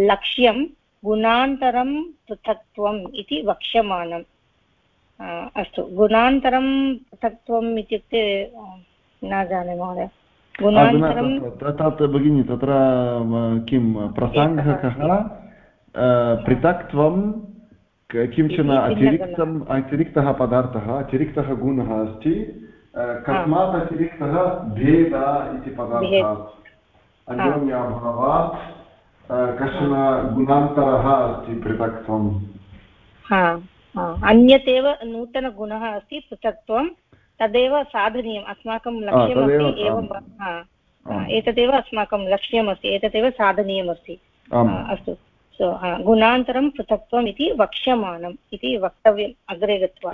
लक्ष्यं गुणान्तरं पृथक्त्वम् इति वक्ष्यमाणम्। अस्तु गुणान्तरं पृथक्त्वम् इत्युक्ते न जाने महोदय। गुणान्तरं तत् भगिनि तत्र किं प्रसङ्गः कः? पृथक्त्वं किंचन अतिरिक्तम् अतिरिक्तः पदार्थः अतिरिक्तः गुणः अस्ति कस्मात् अतिरिक्तः भेद इति पदार्थः अन्योन्याभावात् कश्चन गुणान्तरः अस्ति पृथक्त्वम् अन्यत् एव नूतनगुणः अस्ति पृथक्त्वं तदेव साधनीयम् अस्माकं लक्ष्यमस्ति एवं एतदेव अस्माकं लक्ष्यमस्ति एतदेव साधनीयमस्ति अस्तु। गुणान्तरं पृथक्त्वम् इति वक्ष्यमाणम् इति वक्तव्यम् अग्रे गत्वा।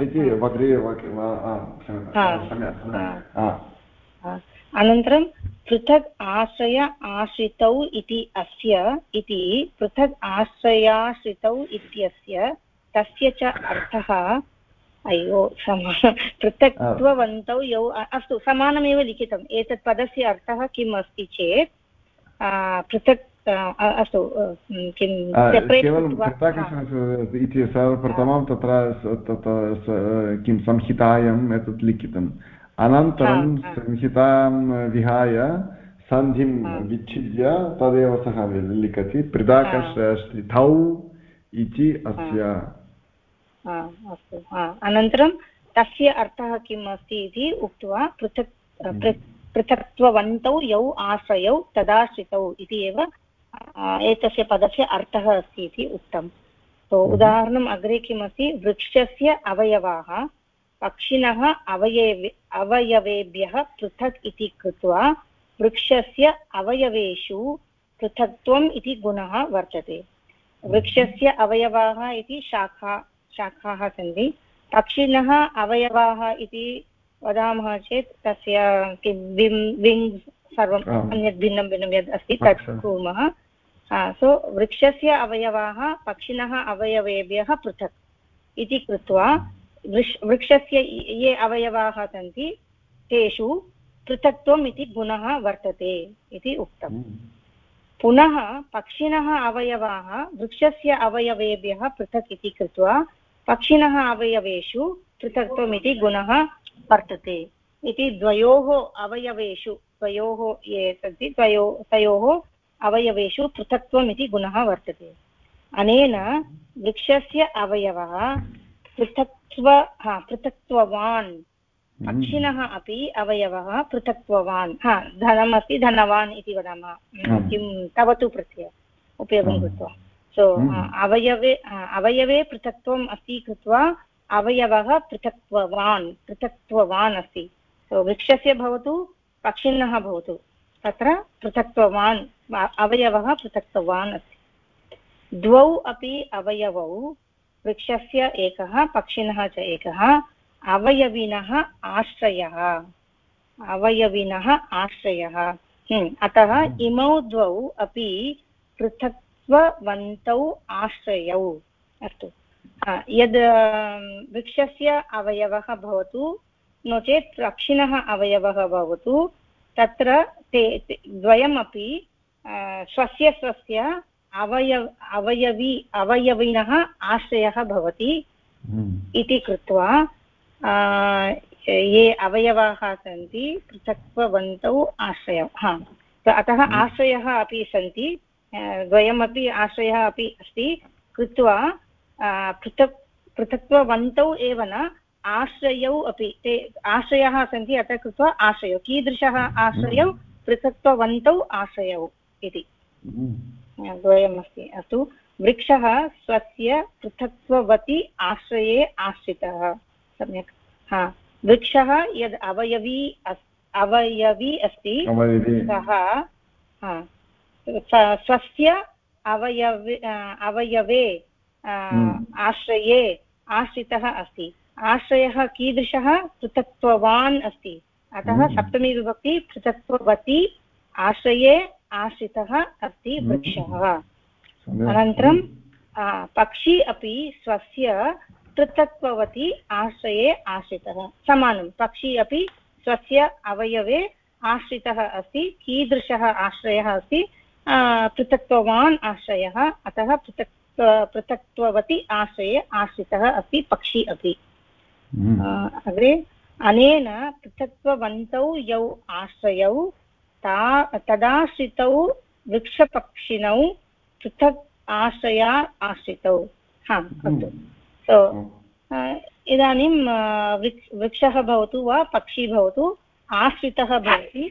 अनन्तरं पृथक् आश्रय आश्रितौ इति अस्य इति पृथक् आश्रयाश्रितौ इत्यस्य तस्य च अर्थः अयो समा पृथक्त्ववन्तौ यौ अस्तु समानमेव लिखितम्। एतत् पदस्य अर्थः किम् अस्ति चेत् पृथक् अस्तु किं इति सर्वप्रथमं तत्र किं संहितायाम् एतत् लिखितम् अनन्तरं संहितां विहाय सन्धिं विच्छिद्य तदेव सः लिखति पृथाकर्षौ इति अस्य अस्तु अनन्तरं तस्य अर्थः किम् अस्ति इति उक्त्वा पृथक् पृथक्त्ववन्तौ यौ आश्रयौ तदाश्रितौ इति एव एतस्य पदस्य अर्थः अस्ति इति उक्तं तो उदाहरणम् अग्रे किमस्ति? वृक्षस्य अवयवाः पक्षिणः अवयवे अवयवेभ्यः पृथक् इति कृत्वा वृक्षस्य अवयवेषु पृथक्त्वम् इति गुणः वर्तते। वृक्षस्य अवयवाः इति शाखा शाखाः सन्ति। पक्षिणः अवयवाः इति वदामः चेत् तस्य किं विम् विङ्ग्स् सर्वम् अन्यत् भिन्नं भिन्नं यद् अस्ति तत् कुर्मः। सो वृक्षस्य अवयवाः पक्षिणः अवयवेभ्यः पृथक् इति कृत्वा वृक्ष वृक्षस्य ये अवयवाः सन्ति तेषु पृथक्त्वम् इति गुणः वर्तते इति उक्तम् हम्म। पुनः पक्षिणः अवयवाः वृक्षस्य अवयवेभ्यः पृथक् इति कृत्वा पक्षिणः अवयवेषु पृथक्त्वम् इति गुणः वर्तते इति द्वयोः अवयवेषु द्वयोः ये सन्ति द्वयो तयोः अवयवेषु पृथक्त्वम् इति गुणः वर्तते। अनेन वृक्षस्य अवयवः पृथक्त्व हा पृथक्त्ववान्। हम्म। पक्षिणः अपि अवयवः पृथक्त्ववान्। हा धनम् अस्ति धनवान् इति वदामः। किं तव तु प्रत्यय उपयोगं कृत्वा। सो हम्म। अवयवे अवयवे पृथक्त्वम् अस्ति कृत्वा अवयवः पृथक्त्ववान् पृथक्त्ववान् अस्ति। So, वृक्षस्य भवतु पक्षिणः भवतु। तत्र पृथक्त्ववान्, अवयवः पृथक्त्ववान् अस्ति। द्वौ अपि अवयवौ, वृक्षस्य एकः पक्षिणः च एकः, अवयविनः आश्रयः अवयविनः आश्रयः। अतः इमौ द्वौ अपि पृथक्त्ववन्तौ आश्रयौ। अस्तु। यद् वृक्षस्य अवयवः भवतु, नो चेत् पक्षिणः अवयवः भवतु तत्र ते द्वयमपि स्वस्य स्वस्य अवयव अवयवी अवयविनः आश्रयः भवति हम्म। इति कृत्वा ये अवयवाः सन्ति पृथक्त्ववन्तौ आश्रयौ हा अतः हम्म। आश्रयः अपि सन्ति द्वयमपि आश्रयः अपि अस्ति कृत्वा पृथक् पृथक्त्ववन्तौ एव न आश्रयौ अपि ते आश्रयाः सन्ति अतः कृत्वा आश्रयौ कीदृशः आश्रयौ पृथक्त्ववन्तौ आश्रयौ इति। हम्म। द्वयमस्ति अस्तु। वृक्षः स्वस्य पृथक्त्ववति आश्रये आश्रितः। सम्यक्। हा वृक्षः यद् अवयवी अस् अवयवी अस्ति सः स्वस्य अवयवे अवयवे हम्म। आश्रये आश्रितः अस्ति। आश्रयः कीदृशः? पृथक्त्ववान् अस्ति। अतः हम्म। सप्तमी विभक्ति पृथक्त्ववती आश्रये आश्रितः अस्ति हम्म। वृक्षः। अनन्तरं पक्षी अपि स्वस्य पृथक्त्ववती आश्रये आश्रितः। समानं पक्षी अपि स्वस्य अवयवे आश्रितः अस्ति कीदृशः आश्रयः अस्ति? पृथक्त्ववान् आश्रयः। अतः पृथक् पृथक्त्ववती आश्रये आश्रितः अस्ति पक्षी अपि। अग्रे अनेन पृथक्त्ववन्तौ यौ आश्रयौ ता तदाश्रितौ वृक्षपक्षिणौ पृथक् आश्रया आश्रितौ हा अस्तु सो। इदानीं वृक् वृक्षः भवतु वा पक्षी भवतु आश्रितः भवति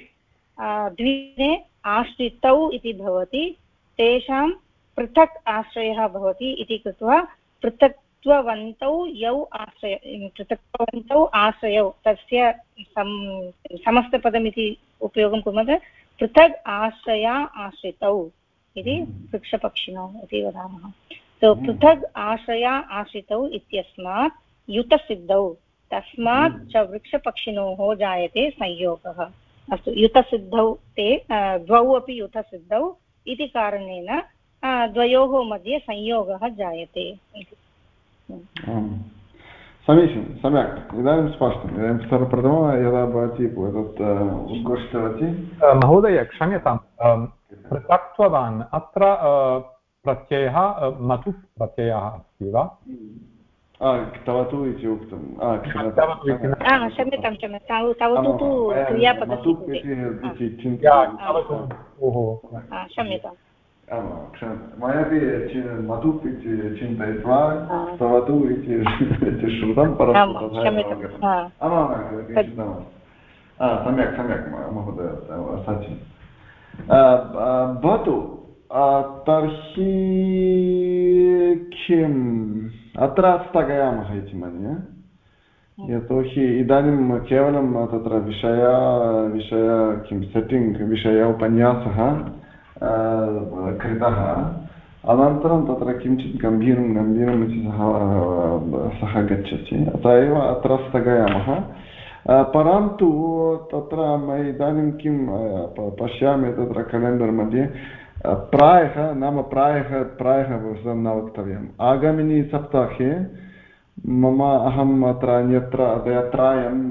द्विने आश्रितौ इति भवति तेषां पृथक् आश्रयः भवति इति कृत्वा पृथक् पृथक्त्ववन्तौ यौ आश्रय पृथक्त्ववन्तौ आश्रयौ। तस्य सम समस्तपदमिति उपयोगं कुर्मः पृथग् आश्रया आश्रितौ इति वृक्षपक्षिणौ इति वदामः। सो so, पृथग् आश्रया आश्रितौ इत्यस्मात् युतसिद्धौ। तस्मात् च वृक्षपक्षिणोः जायते संयोगः। अस्तु युतसिद्धौ ते द्वौ अपि युतसिद्धौ इति कारणेन द्वयोः मध्ये संयोगः जायते इति। समीचीनं सम्यक् इदानीं स्पष्टम् इदानीं सर्वप्रथमं यदा भवती तत् उद्घोषितवती महोदय क्षम्यतां पृथक्त्ववान् अत्र प्रत्ययः मतु प्रत्ययः अस्ति वा तव तु इति उक्तं क्षम्यतां क्षम्यतां तव तु क्रियापदस्य क्षम्यताम् मयापि मतुप् इति चिन्तयित्वा स्तवतु इति श्रुतं परन्तु तथा सम्यक् सम्यक् महोदय सचिन् भवतु तर्हि किम् अत्र स्थगयामः इति मन्ये यतोहि इदानीं केवलं तत्र विषय विषय किं सेट्टिङ्ग् विषय उपन्यासः कृतः अनन्तरं तत्र किञ्चित् गम्भीरं गम्भीरम् इति सः सः गच्छति। अत एव अत्र स्थगयामः। परन्तु तत्र इदानीं किं पश्यामि तत्र केलेण्डर् मध्ये प्रायः नाम प्रायः प्रायः न वक्तव्यम्। आगामिनि सप्ताहे मम अहम् अत्र अन्यत्र यत्रायं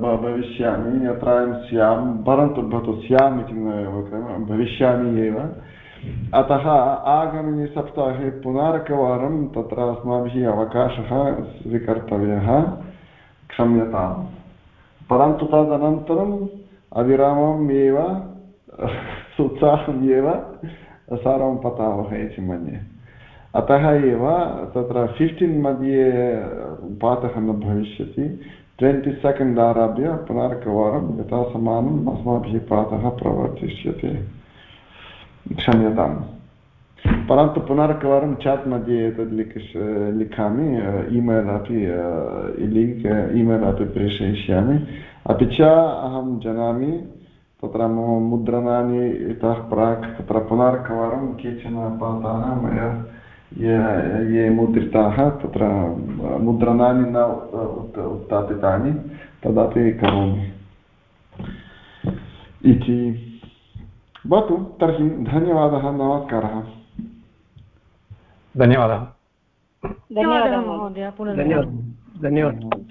भविष्यामि, यत्रायं स्यां, परन्तु भवतु स्याम् इति भविष्यामि एव। अतः आगामिनि सप्ताहे पुनरेकवारं तत्र अस्माभिः अवकाशः स्वीकर्तव्यः, क्षम्यताम्। परन्तु तदनन्तरम् अविरामम् एव, उत्साहम् एव सर्वं पतावः इति मन्ये। अतः एव तत्र फिफ्टीन् मध्ये पाठः न भविष्यति। ट्वेण्टि सेकेण्ड् आरभ्य पुनरेकवारं यथा समानम् अस्माभिः पाठः प्रवर्तिष्यते। क्षम्यताम्। परन्तु पुनरेकवारं चाट् मध्ये एतद् लिखिष्, लिखामि, ईमेल् अपि, लिङ्क्, ईमेल् अपि प्रेषयिष्यामि। अपि च अहं जानामि, तत्र मम मुद्रणानि इतः प्राक्, तत्र पुनरेकवारं केचन पाठाः मया ये मुद्रिताः तत्र मुद्रणानि न उत्थापितानि तदपि करोमि इति भवतु तर्हि धन्यवादः नमस्कारः धन्यवादः धन्यवादः धन्यवादः धन्यवादः